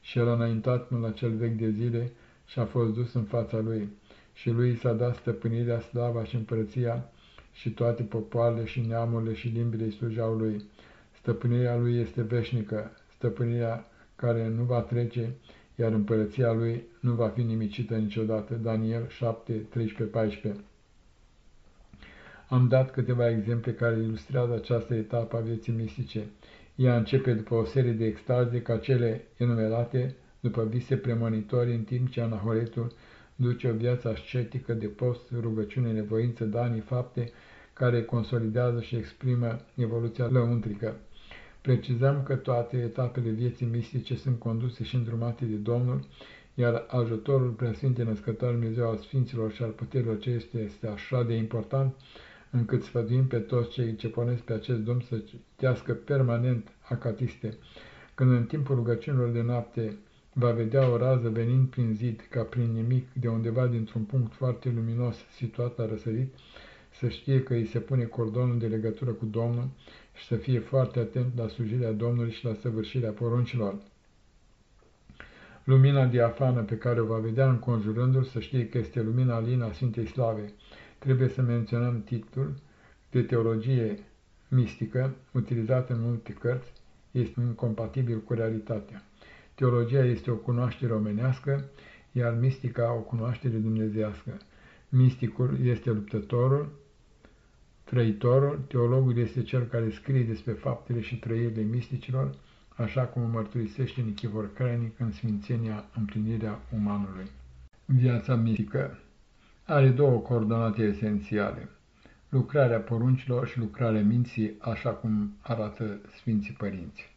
și el a înaintat până la cel vechi de zile, și a fost dus în fața lui, și lui s-a dat stăpânirea, slava și împărăția, și toate popoarele și neamurile și limbile îi slujau lui. Stăpânirea lui este veșnică, stăpânirea care nu va trece, iar împărăția lui nu va fi nimicită niciodată. Daniel 7, 13-14 Am dat câteva exemple care ilustrează această etapă a vieții mistice. Ea începe după o serie de extaze ca cele enumerate, după vise premonitori, în timp ce anahoretul duce o viață ascetică de post, rugăciune, nevoință, danii, fapte, care consolidează și exprimă evoluția lăuntrică. Precizăm că toate etapele vieții mistice sunt conduse și îndrumate de Domnul, iar ajutorul Preasfinte Născător Dumnezeu al Sfinților și al puterilor ce este, este așa de important, încât sfăduim pe toți cei ce pornesc pe acest drum să citească permanent acatiste, când în timpul rugăciunilor de noapte va vedea o rază venind prin zid, ca prin nimic, de undeva dintr-un punct foarte luminos situat la răsărit, să știe că îi se pune cordonul de legătură cu Domnul și să fie foarte atent la slujirea Domnului și la săvârșirea poruncilor. Lumina diafană pe care o va vedea înconjurându-l să știe că este lumina lină a Sfintei Slave. Trebuie să menționăm titlul de teologie mistică, utilizat în multe cărți, este incompatibil cu realitatea. Teologia este o cunoaștere omenească, iar mistica o cunoaștere dumnezească. Misticul este luptătorul, trăitorul, teologul este cel care scrie despre faptele și trăirile misticilor, așa cum o mărturisește Nichifor Crainic în Sfințenia Împlinirea Umanului. Viața mistică are două coordonate esențiale, lucrarea poruncilor și lucrarea minții, așa cum arată Sfinții Părinți.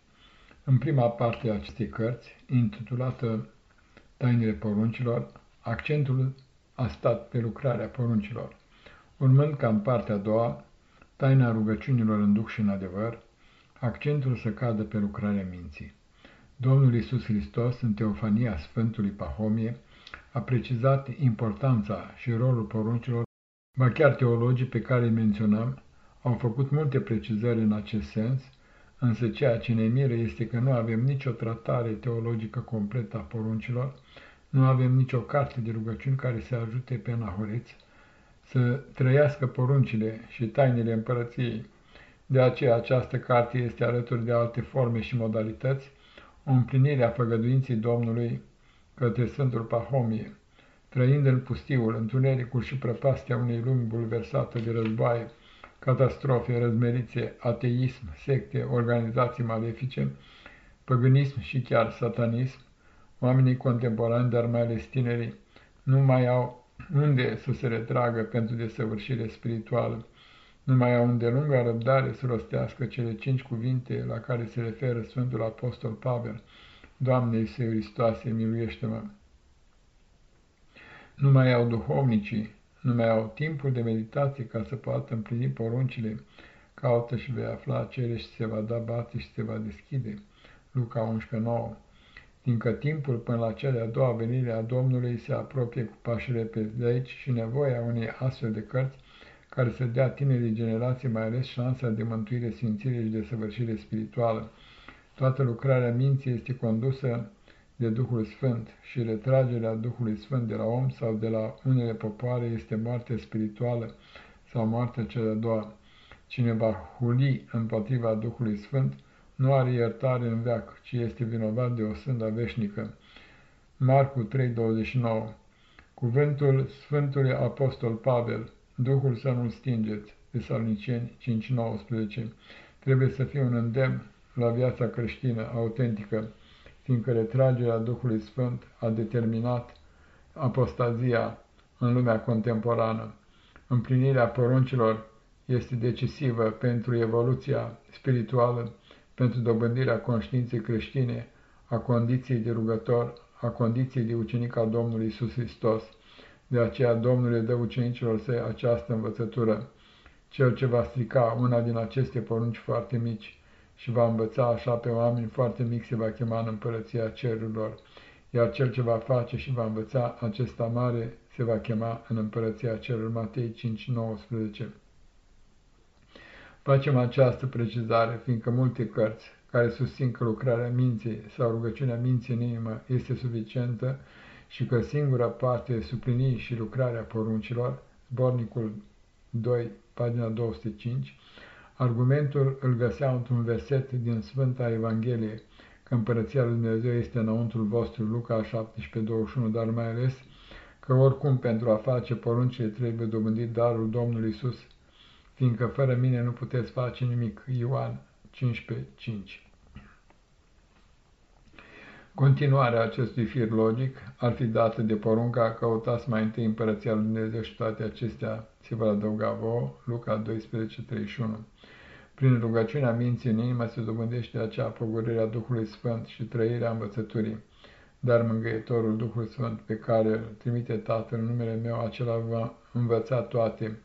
În prima parte a acestei cărți, intitulată Tainele poruncilor, accentul a stat pe lucrarea poruncilor, urmând ca în partea a doua, taina rugăciunilor în duc și în adevăr, accentul să cadă pe lucrarea minții. Domnul Isus Hristos, în Teofania Sfântului Pahomie, a precizat importanța și rolul poruncilor, ba chiar teologii pe care îi menționăm au făcut multe precizări în acest sens, Însă ceea ce ne miră este că nu avem nicio tratare teologică completă a poruncilor, nu avem nicio carte de rugăciuni care să ajute pe nahoreți să trăiască poruncile și tainele împărăției. De aceea această carte este alături de alte forme și modalități, o împlinire a făgăduinții Domnului către Sfântul Pahomie, trăind în pustiul, întunericul și prăpastia unei lumi bulversate de războaie, catastrofe, răzmerițe, ateism, secte, organizații malefice, păgânism și chiar satanism, oamenii contemporani, dar mai ales tinerii, nu mai au unde să se retragă pentru desăvârșire spirituală, nu mai au îndelunga răbdare să rostească cele cinci cuvinte la care se referă Sfântul Apostol Pavel, Doamne Iisuse Hristoase, miluiește-mă! Nu mai au duhovnicii, nu mai au timpul de meditație ca să poată împlini poruncile, caută și vei afla, cere și se va da, bate și se va deschide. Luca 11.9 Fiindcă timpul până la cea de-a doua venire a Domnului se apropie cu pași repezi de aici și nevoia unei astfel de cărți care să dea tinerii generații mai ales șansa de mântuire, sfințire și de săvârșire spirituală. Toată lucrarea minții este condusă de Duhul Sfânt și retragerea Duhului Sfânt de la om sau de la unele popoare este moartea spirituală sau moartea cea de-a doua. Cine va huli împotriva Duhului Sfânt nu are iertare în veac, ci este vinovat de o sânda veșnică. Marcu 3.29 Cuvântul Sfântului Apostol Pavel, Duhul să nu-l stingeți, Tesaloniceni 5.19, trebuie să fie un îndemn la viața creștină autentică, fiindcă retragerea Duhului Sfânt a determinat apostazia în lumea contemporană. Împlinirea poruncilor este decisivă pentru evoluția spirituală, pentru dobândirea conștiinței creștine, a condiției de rugător, a condiției de ucenic al Domnului Isus Hristos. De aceea Domnul le dă ucenicilor săi această învățătură. Cel ce va strica una din aceste porunci foarte mici și va învăța așa pe oameni foarte mici se va chema în împărăția cerurilor, iar cel ce va face și va învăța acesta mare se va chema în împărăția cerurilor. Matei 5:19 Facem această precizare, fiindcă multe cărți care susțin că lucrarea minții sau rugăciunea minții în inimă este suficientă și că singura parte de suplini și lucrarea poruncilor, zbornicul 2, pagina 205, argumentul îl găsea într-un verset din Sfânta Evanghelie, că împărăția lui Dumnezeu este înăuntrul vostru, Luca 17:21, dar mai ales că oricum pentru a face poruncile trebuie dobândit darul Domnului Isus fiindcă fără mine nu puteți face nimic. Ioan 15.5 Continuarea acestui fir logic ar fi dată de porunca căutați mai întâi împărăția lui Dumnezeu și toate acestea se vor adăuga vouă, Luca 12.31. Prin rugăciunea minții în inimă se dobândește acea pogorire a Duhului Sfânt și trăirea învățăturii. Dar mângâietorul Duhul Sfânt pe care îl trimite Tatăl în numele meu, acela va învăța toate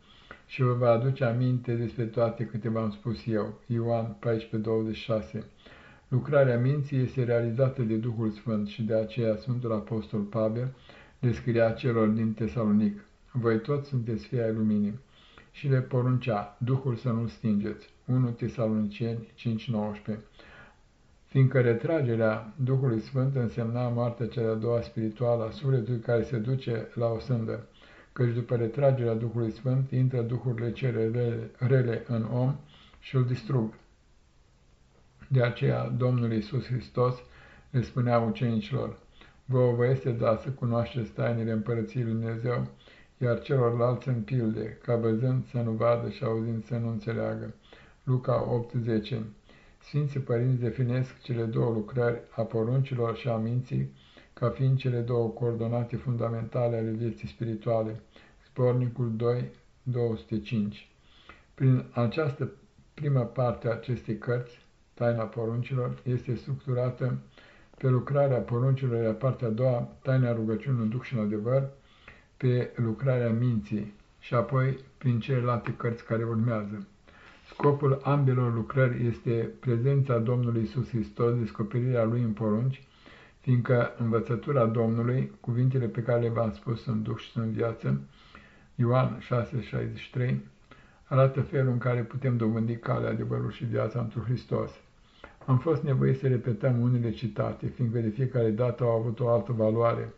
și vă va aduce aminte despre toate câte v-am spus eu. Ioan 14:26 Lucrarea minții este realizată de Duhul Sfânt și de aceea Sfântul Apostol Pavel le scria celor din Tesalonic, Voi toți sunteți fii ai luminii. Și le poruncea, Duhul să nu stingeți. 1 Tesaloniceni 5:19 Fiindcă retragerea Duhului Sfânt însemna moartea cea de-a doua spirituală a sufletului care se duce la o sândă, căci după retragerea Duhului Sfânt intră duhurile cele rele, rele în om și îl distrug. De aceea Domnul Iisus Hristos le spunea ucenicilor, Vă vă este dat să cunoașteți tainele împărăției Lui Dumnezeu, iar celorlalți în pilde, ca văzând să nu vadă și auzind să nu înțeleagă. Luca 8:10 Sfinții părinți definesc cele două lucrări a poruncilor și a minții, ca fiind cele două coordonate fundamentale ale vieții spirituale, spornicul 2, 205. Prin această prima parte a acestei cărți, Taina poruncilor, este structurată pe lucrarea poruncilor, iar partea a doua, Taina rugăciunii în duc și în adevăr, pe lucrarea minții și apoi prin celelalte cărți care urmează. Scopul ambelor lucrări este prezența Domnului Isus Hristos, descoperirea Lui în porunci, fiindcă învățătura Domnului, cuvintele pe care le-am spus în duc și în viață, Ioan 6,63, arată felul în care putem dobândi calea, adevărul și viața într Hristos. Am fost nevoit să repetăm unele citate, fiindcă de fiecare dată au avut o altă valoare,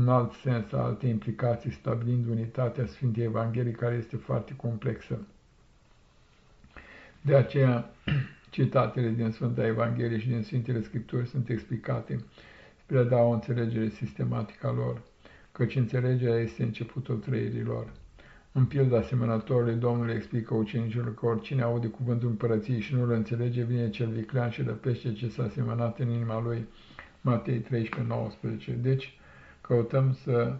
un alt sens, alte implicații, stabilind unitatea Sfintei Evangheliei, care este foarte complexă. De aceea, (clears throat) citatele din Sfânta Evanghelie și din Sfintele Scripturi sunt explicate spre a da o înțelegere sistematică a lor, căci înțelegerea este începutul trăirii lor. În pilda asemănătorului, Domnul explică ucenicilor că oricine aude cuvântul împărăției și nu îl înțelege, vine cel viclean și răpește ce s-a asemănat în inima lui. Matei 13, Deci, căutăm să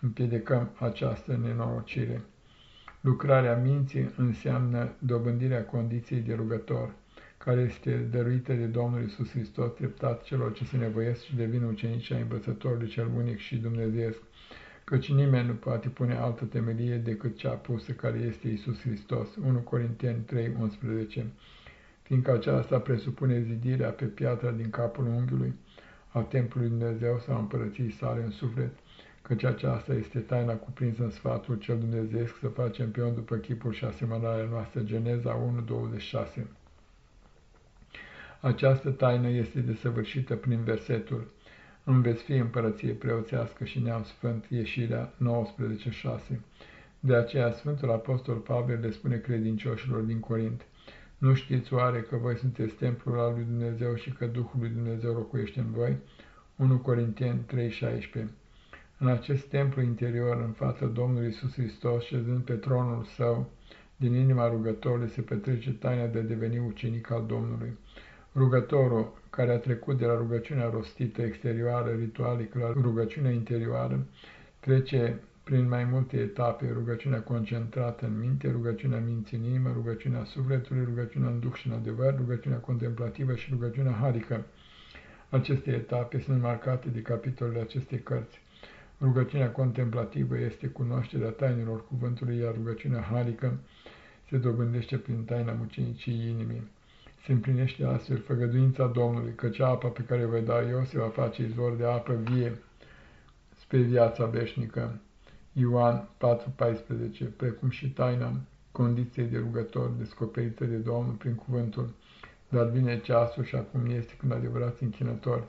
împiedicăm această nenorocire. Lucrarea minții înseamnă dobândirea condiției de rugător, care este dăruită de Domnul Isus Hristos treptat celor ce se nevoiesc și devin ucenici ai învățătorului cel unic și dumnezeiesc, căci nimeni nu poate pune altă temelie decât cea pusă care este Isus Hristos. 1 Corinteni 3:11 Fiindcă aceasta presupune zidirea pe piatra din capul unghiului a templului Dumnezeu sau împărăției sale în suflet, căci aceasta este taina cuprinsă în sfatul cel dumnezeesc să facem pe om după chipul și asemănarea noastră. Geneza 1:26 Această taină este desăvârșită prin versetul îmi veți fi împărăție preoțească și neam sfânt, ieșirea 19.6. De aceea Sfântul Apostol Pavel le spune credincioșilor din Corint, Nu știți oare că voi sunteți templul al lui Dumnezeu și că Duhul lui Dumnezeu locuiește în voi? 1 Corinteni 3.16 În acest templu interior, în fața Domnului Isus Hristos, șezând pe tronul său, din inima rugătorului se petrece taina de a deveni ucenic al Domnului. Rugătorul, care a trecut de la rugăciunea rostită exterioară, ritualică, la rugăciunea interioară, trece prin mai multe etape, rugăciunea concentrată în minte, rugăciunea minții în inimă, rugăciunea sufletului, rugăciunea în duh și în adevăr, rugăciunea contemplativă și rugăciunea harică. Aceste etape sunt marcate de capitolele acestei cărți. Rugăciunea contemplativă este cunoașterea tainelor cuvântului, iar rugăciunea harică se dobândește prin taina mucenicii inimii. Se împlinește astfel făgăduința Domnului, căci apa pe care o voi da eu se va face izvor de apă vie spre viața veșnică. Ioan 4,14 Precum și taina condiției de rugător descoperită de Domnul prin cuvântul, dar vine ceasul și acum este când adevărați închinători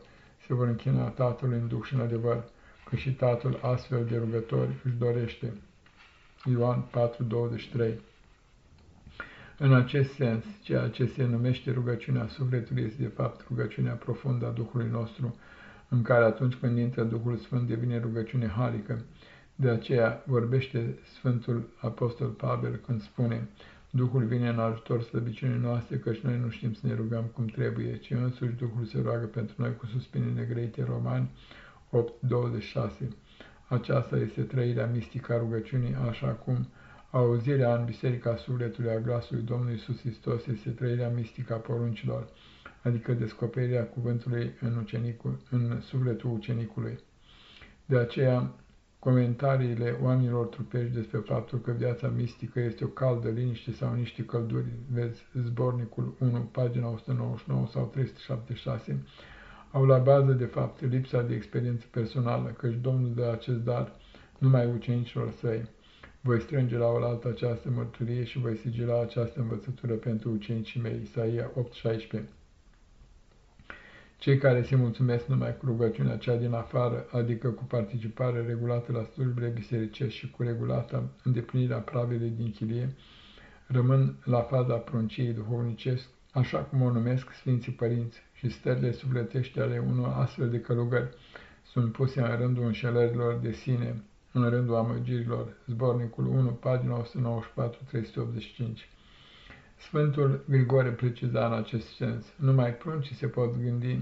se vor închina Tatălui în Duh și în adevăr, că și Tatăl astfel de rugători își dorește. Ioan 4,23 în acest sens, ceea ce se numește rugăciunea sufletului este de fapt rugăciunea profundă a Duhului nostru, în care atunci când intră Duhul Sfânt devine rugăciune harică. De aceea vorbește Sfântul Apostol Pavel când spune, Duhul vine în ajutor slăbiciunii noastre, căci noi nu știm să ne rugăm cum trebuie, ci însuși Duhul se roagă pentru noi cu suspine negreite Romani 8.26. Aceasta este trăirea mistică a rugăciunii, așa cum Auzirea în Biserica Sufletului a glasului Domnului Iisus Hristos este trăirea mistică a poruncilor, adică descoperirea cuvântului în, ucenicul, în sufletul ucenicului. De aceea, comentariile oamenilor trupești despre faptul că viața mistică este o caldă liniște sau niște călduri, vezi zbornicul 1, pagina 199 sau 376, au la bază de fapt lipsa de experiență personală, căci Domnul dă acest dar numai ucenicilor săi. Voi strânge la oaltă această mărturie și voi sigila această învățătură pentru ucenicii mei. Isaia 8:16 Cei care se mulțumesc numai cu rugăciunea cea din afară, adică cu participare regulată la slujbele bisericești și cu regulată îndeplinirea pravilei din chilie, rămân la faza prunciei duhovnicesc, așa cum o numesc Sfinții Părinți, și stările sufletești ale unor astfel de călugări sunt puse în rândul înșelărilor de sine, în rândul amăgirilor, zbornicul 1, pagina 194-385. Sfântul Grigore preciza în acest sens, numai pruncii se pot gândi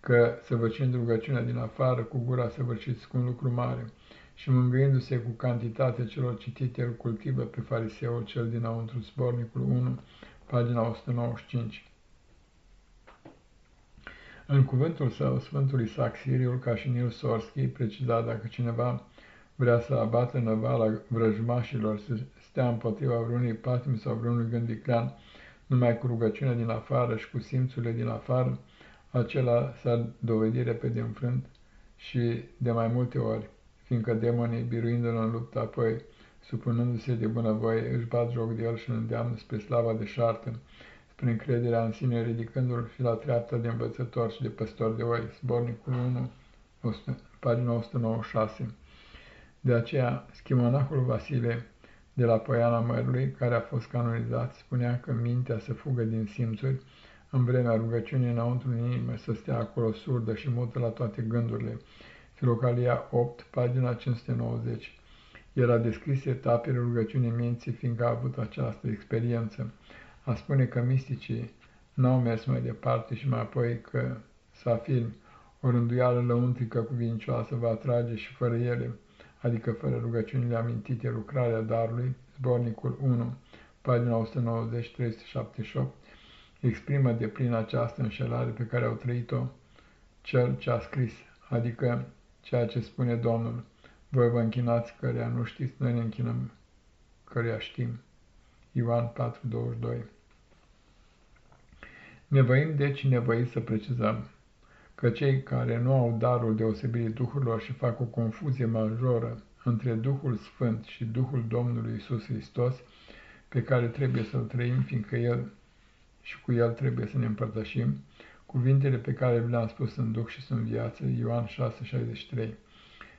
că, săvârșind rugăciunea din afară, cu gura săvârșiți cu un lucru mare și mângâindu-se cu cantitatea celor citite, îl cultivă pe fariseul cel dinăuntru, zbornicul 1, pagina 195. În cuvântul său, Sfântul Isaac Siriul, ca și Nil Sorski, preciza dacă cineva vrea să abată năvala vrăjmașilor, să stea împotriva vreunui patimi sau vreunui gândiclean, numai cu rugăciunea din afară și cu simțurile din afară, acela s-ar dovedi repede înfrânt și de mai multe ori, fiindcă demonii, biruindu-l în luptă apoi, supunându-se de bunăvoie, își bat joc de el și îl îndeamnă spre slava de șartă, spre încrederea în sine, ridicându-l și la treapta de învățător și de păstor de oi, zbornicul 1, pagina 196. De aceea, schimonahul Vasile de la Poiana Mărului, care a fost canonizat, spunea că mintea să fugă din simțuri, în vremea rugăciunii înăuntru în inimă, să stea acolo surdă și mută la toate gândurile. Filocalia 8, pagina 590. Era descris etapele rugăciunii minții, fiindcă a avut această experiență. A spune că misticii n-au mers mai departe și mai apoi că să afirm o rânduială lăuntrică cuvincioasă va atrage și fără ele, adică fără rugăciunile amintite, lucrarea darului, zbornicul 1, pagina 190-378, exprimă de plin această înșelare pe care au trăit-o cel ce a scris, adică ceea ce spune Domnul. Voi vă închinați căreia nu știți, noi ne închinăm căreia știm. Ioan 4:22 Nevoim deci nevoit să precizăm că cei care nu au darul deosebirii Duhurilor și fac o confuzie majoră între Duhul Sfânt și Duhul Domnului Isus Hristos, pe care trebuie să-L trăim, fiindcă El și cu El trebuie să ne împărtășim, cuvintele pe care vi le-am spus în Duh și sunt viață, Ioan 6,63.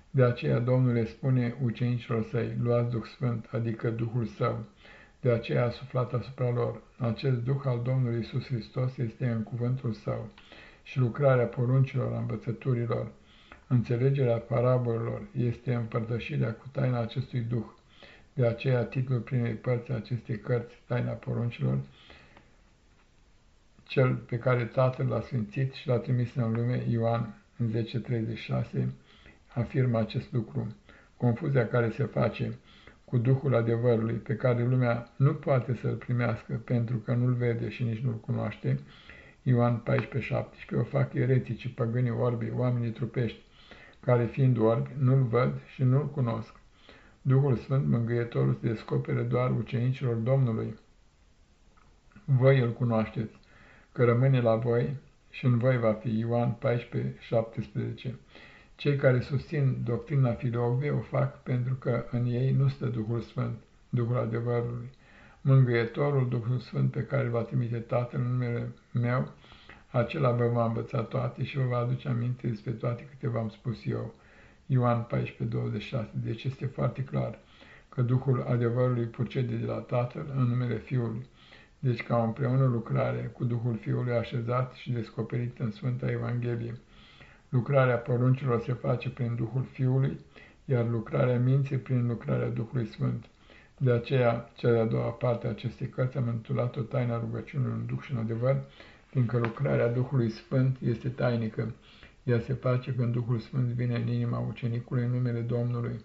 De aceea Domnul le spune ucenicilor săi, luați Duh Sfânt, adică Duhul Său, de aceea a suflat asupra lor. Acest Duh al Domnului Isus Hristos este în cuvântul Său și lucrarea poruncilor, a învățăturilor, înțelegerea parabolelor este împărtășirea cu taina acestui Duh. De aceea titlul primei părți a acestei cărți, Taina poruncilor, cel pe care Tatăl l-a sfințit și l-a trimis în lume, Ioan 10.36, afirmă acest lucru. Confuzia care se face cu Duhul adevărului, pe care lumea nu poate să-l primească pentru că nu-l vede și nici nu-l cunoaște, Ioan 14:17, o fac eretici, păgânii orbi, oamenii trupești, care fiind orbi, nu-l văd și nu-l cunosc. Duhul Sfânt, Mângâietorul, se descopere doar ucenicilor Domnului. Voi îl cunoașteți, că rămâne la voi și în voi va fi Ioan 14:17. Cei care susțin doctrina Filogve o fac pentru că în ei nu stă Duhul Sfânt, Duhul adevărului. Mângâietorul Duhul Sfânt pe care îl va trimite Tatăl în numele meu, acela vă va învăța toate și vă va aduce aminte despre toate câte v-am spus eu. Ioan 14:26. Deci este foarte clar că Duhul adevărului procede de la Tatăl în numele Fiului. Deci ca o împreună lucrare cu Duhul Fiului așezat și descoperit în Sfânta Evanghelie. Lucrarea poruncilor se face prin Duhul Fiului, iar lucrarea minții prin lucrarea Duhului Sfânt. De aceea, cea de-a doua parte a acestei cărți am întâlnit o taina rugăciunii în Duh și în adevăr, fiindcă lucrarea Duhului Sfânt este tainică. Ea se face când Duhul Sfânt vine în inima ucenicului în numele Domnului.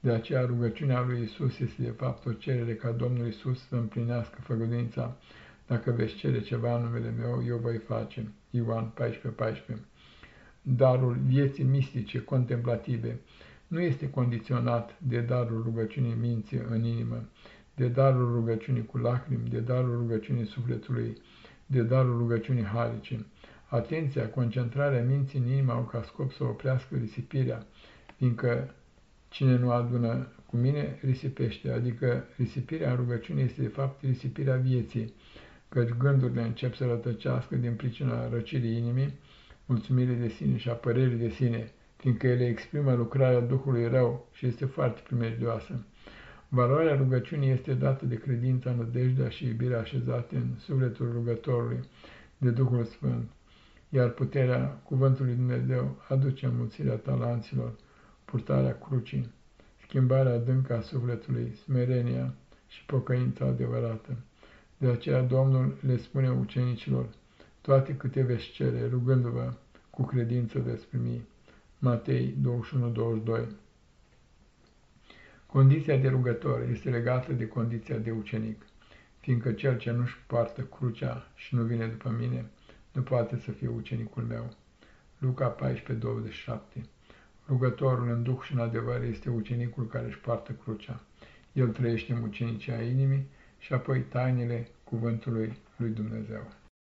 De aceea rugăciunea lui Isus este de fapt o cerere ca Domnul Isus să împlinească făgăduința. Dacă veți cere ceva în numele meu, eu voi face. Ioan 14:14 14. Darul vieții mistice, contemplative, nu este condiționat de darul rugăciunii minții în inimă, de darul rugăciunii cu lacrimi, de darul rugăciunii sufletului, de darul rugăciunii harice. Atenția, concentrarea minții în inimă au ca scop să oprească risipirea, fiindcă cine nu adună cu mine risipește, adică risipirea în rugăciune este de fapt risipirea vieții, căci gândurile încep să rătăcească din pricina răcirii inimii, mulțumirii de sine și a părerii de sine, fiindcă ele exprimă lucrarea Duhului rău și este foarte primejdioasă. Valoarea rugăciunii este dată de credința, nădejdea și iubirea așezate în sufletul rugătorului de Duhul Sfânt, iar puterea cuvântului Dumnezeu aduce înmulțirea talanților, purtarea crucii, schimbarea adâncă a sufletului, smerenia și pocăința adevărată. De aceea Domnul le spune ucenicilor, toate câte veți cere, rugându-vă, cu credință veți primi. Matei 21-22 Condiția de rugător este legată de condiția de ucenic, fiindcă cel ce nu-și poartă crucea și nu vine după mine, nu poate să fie ucenicul meu. Luca 14:27 Rugătorul în duh și în adevăr este ucenicul care își poartă crucea. El trăiește în ucenicia inimii și apoi tainele cuvântului lui Dumnezeu.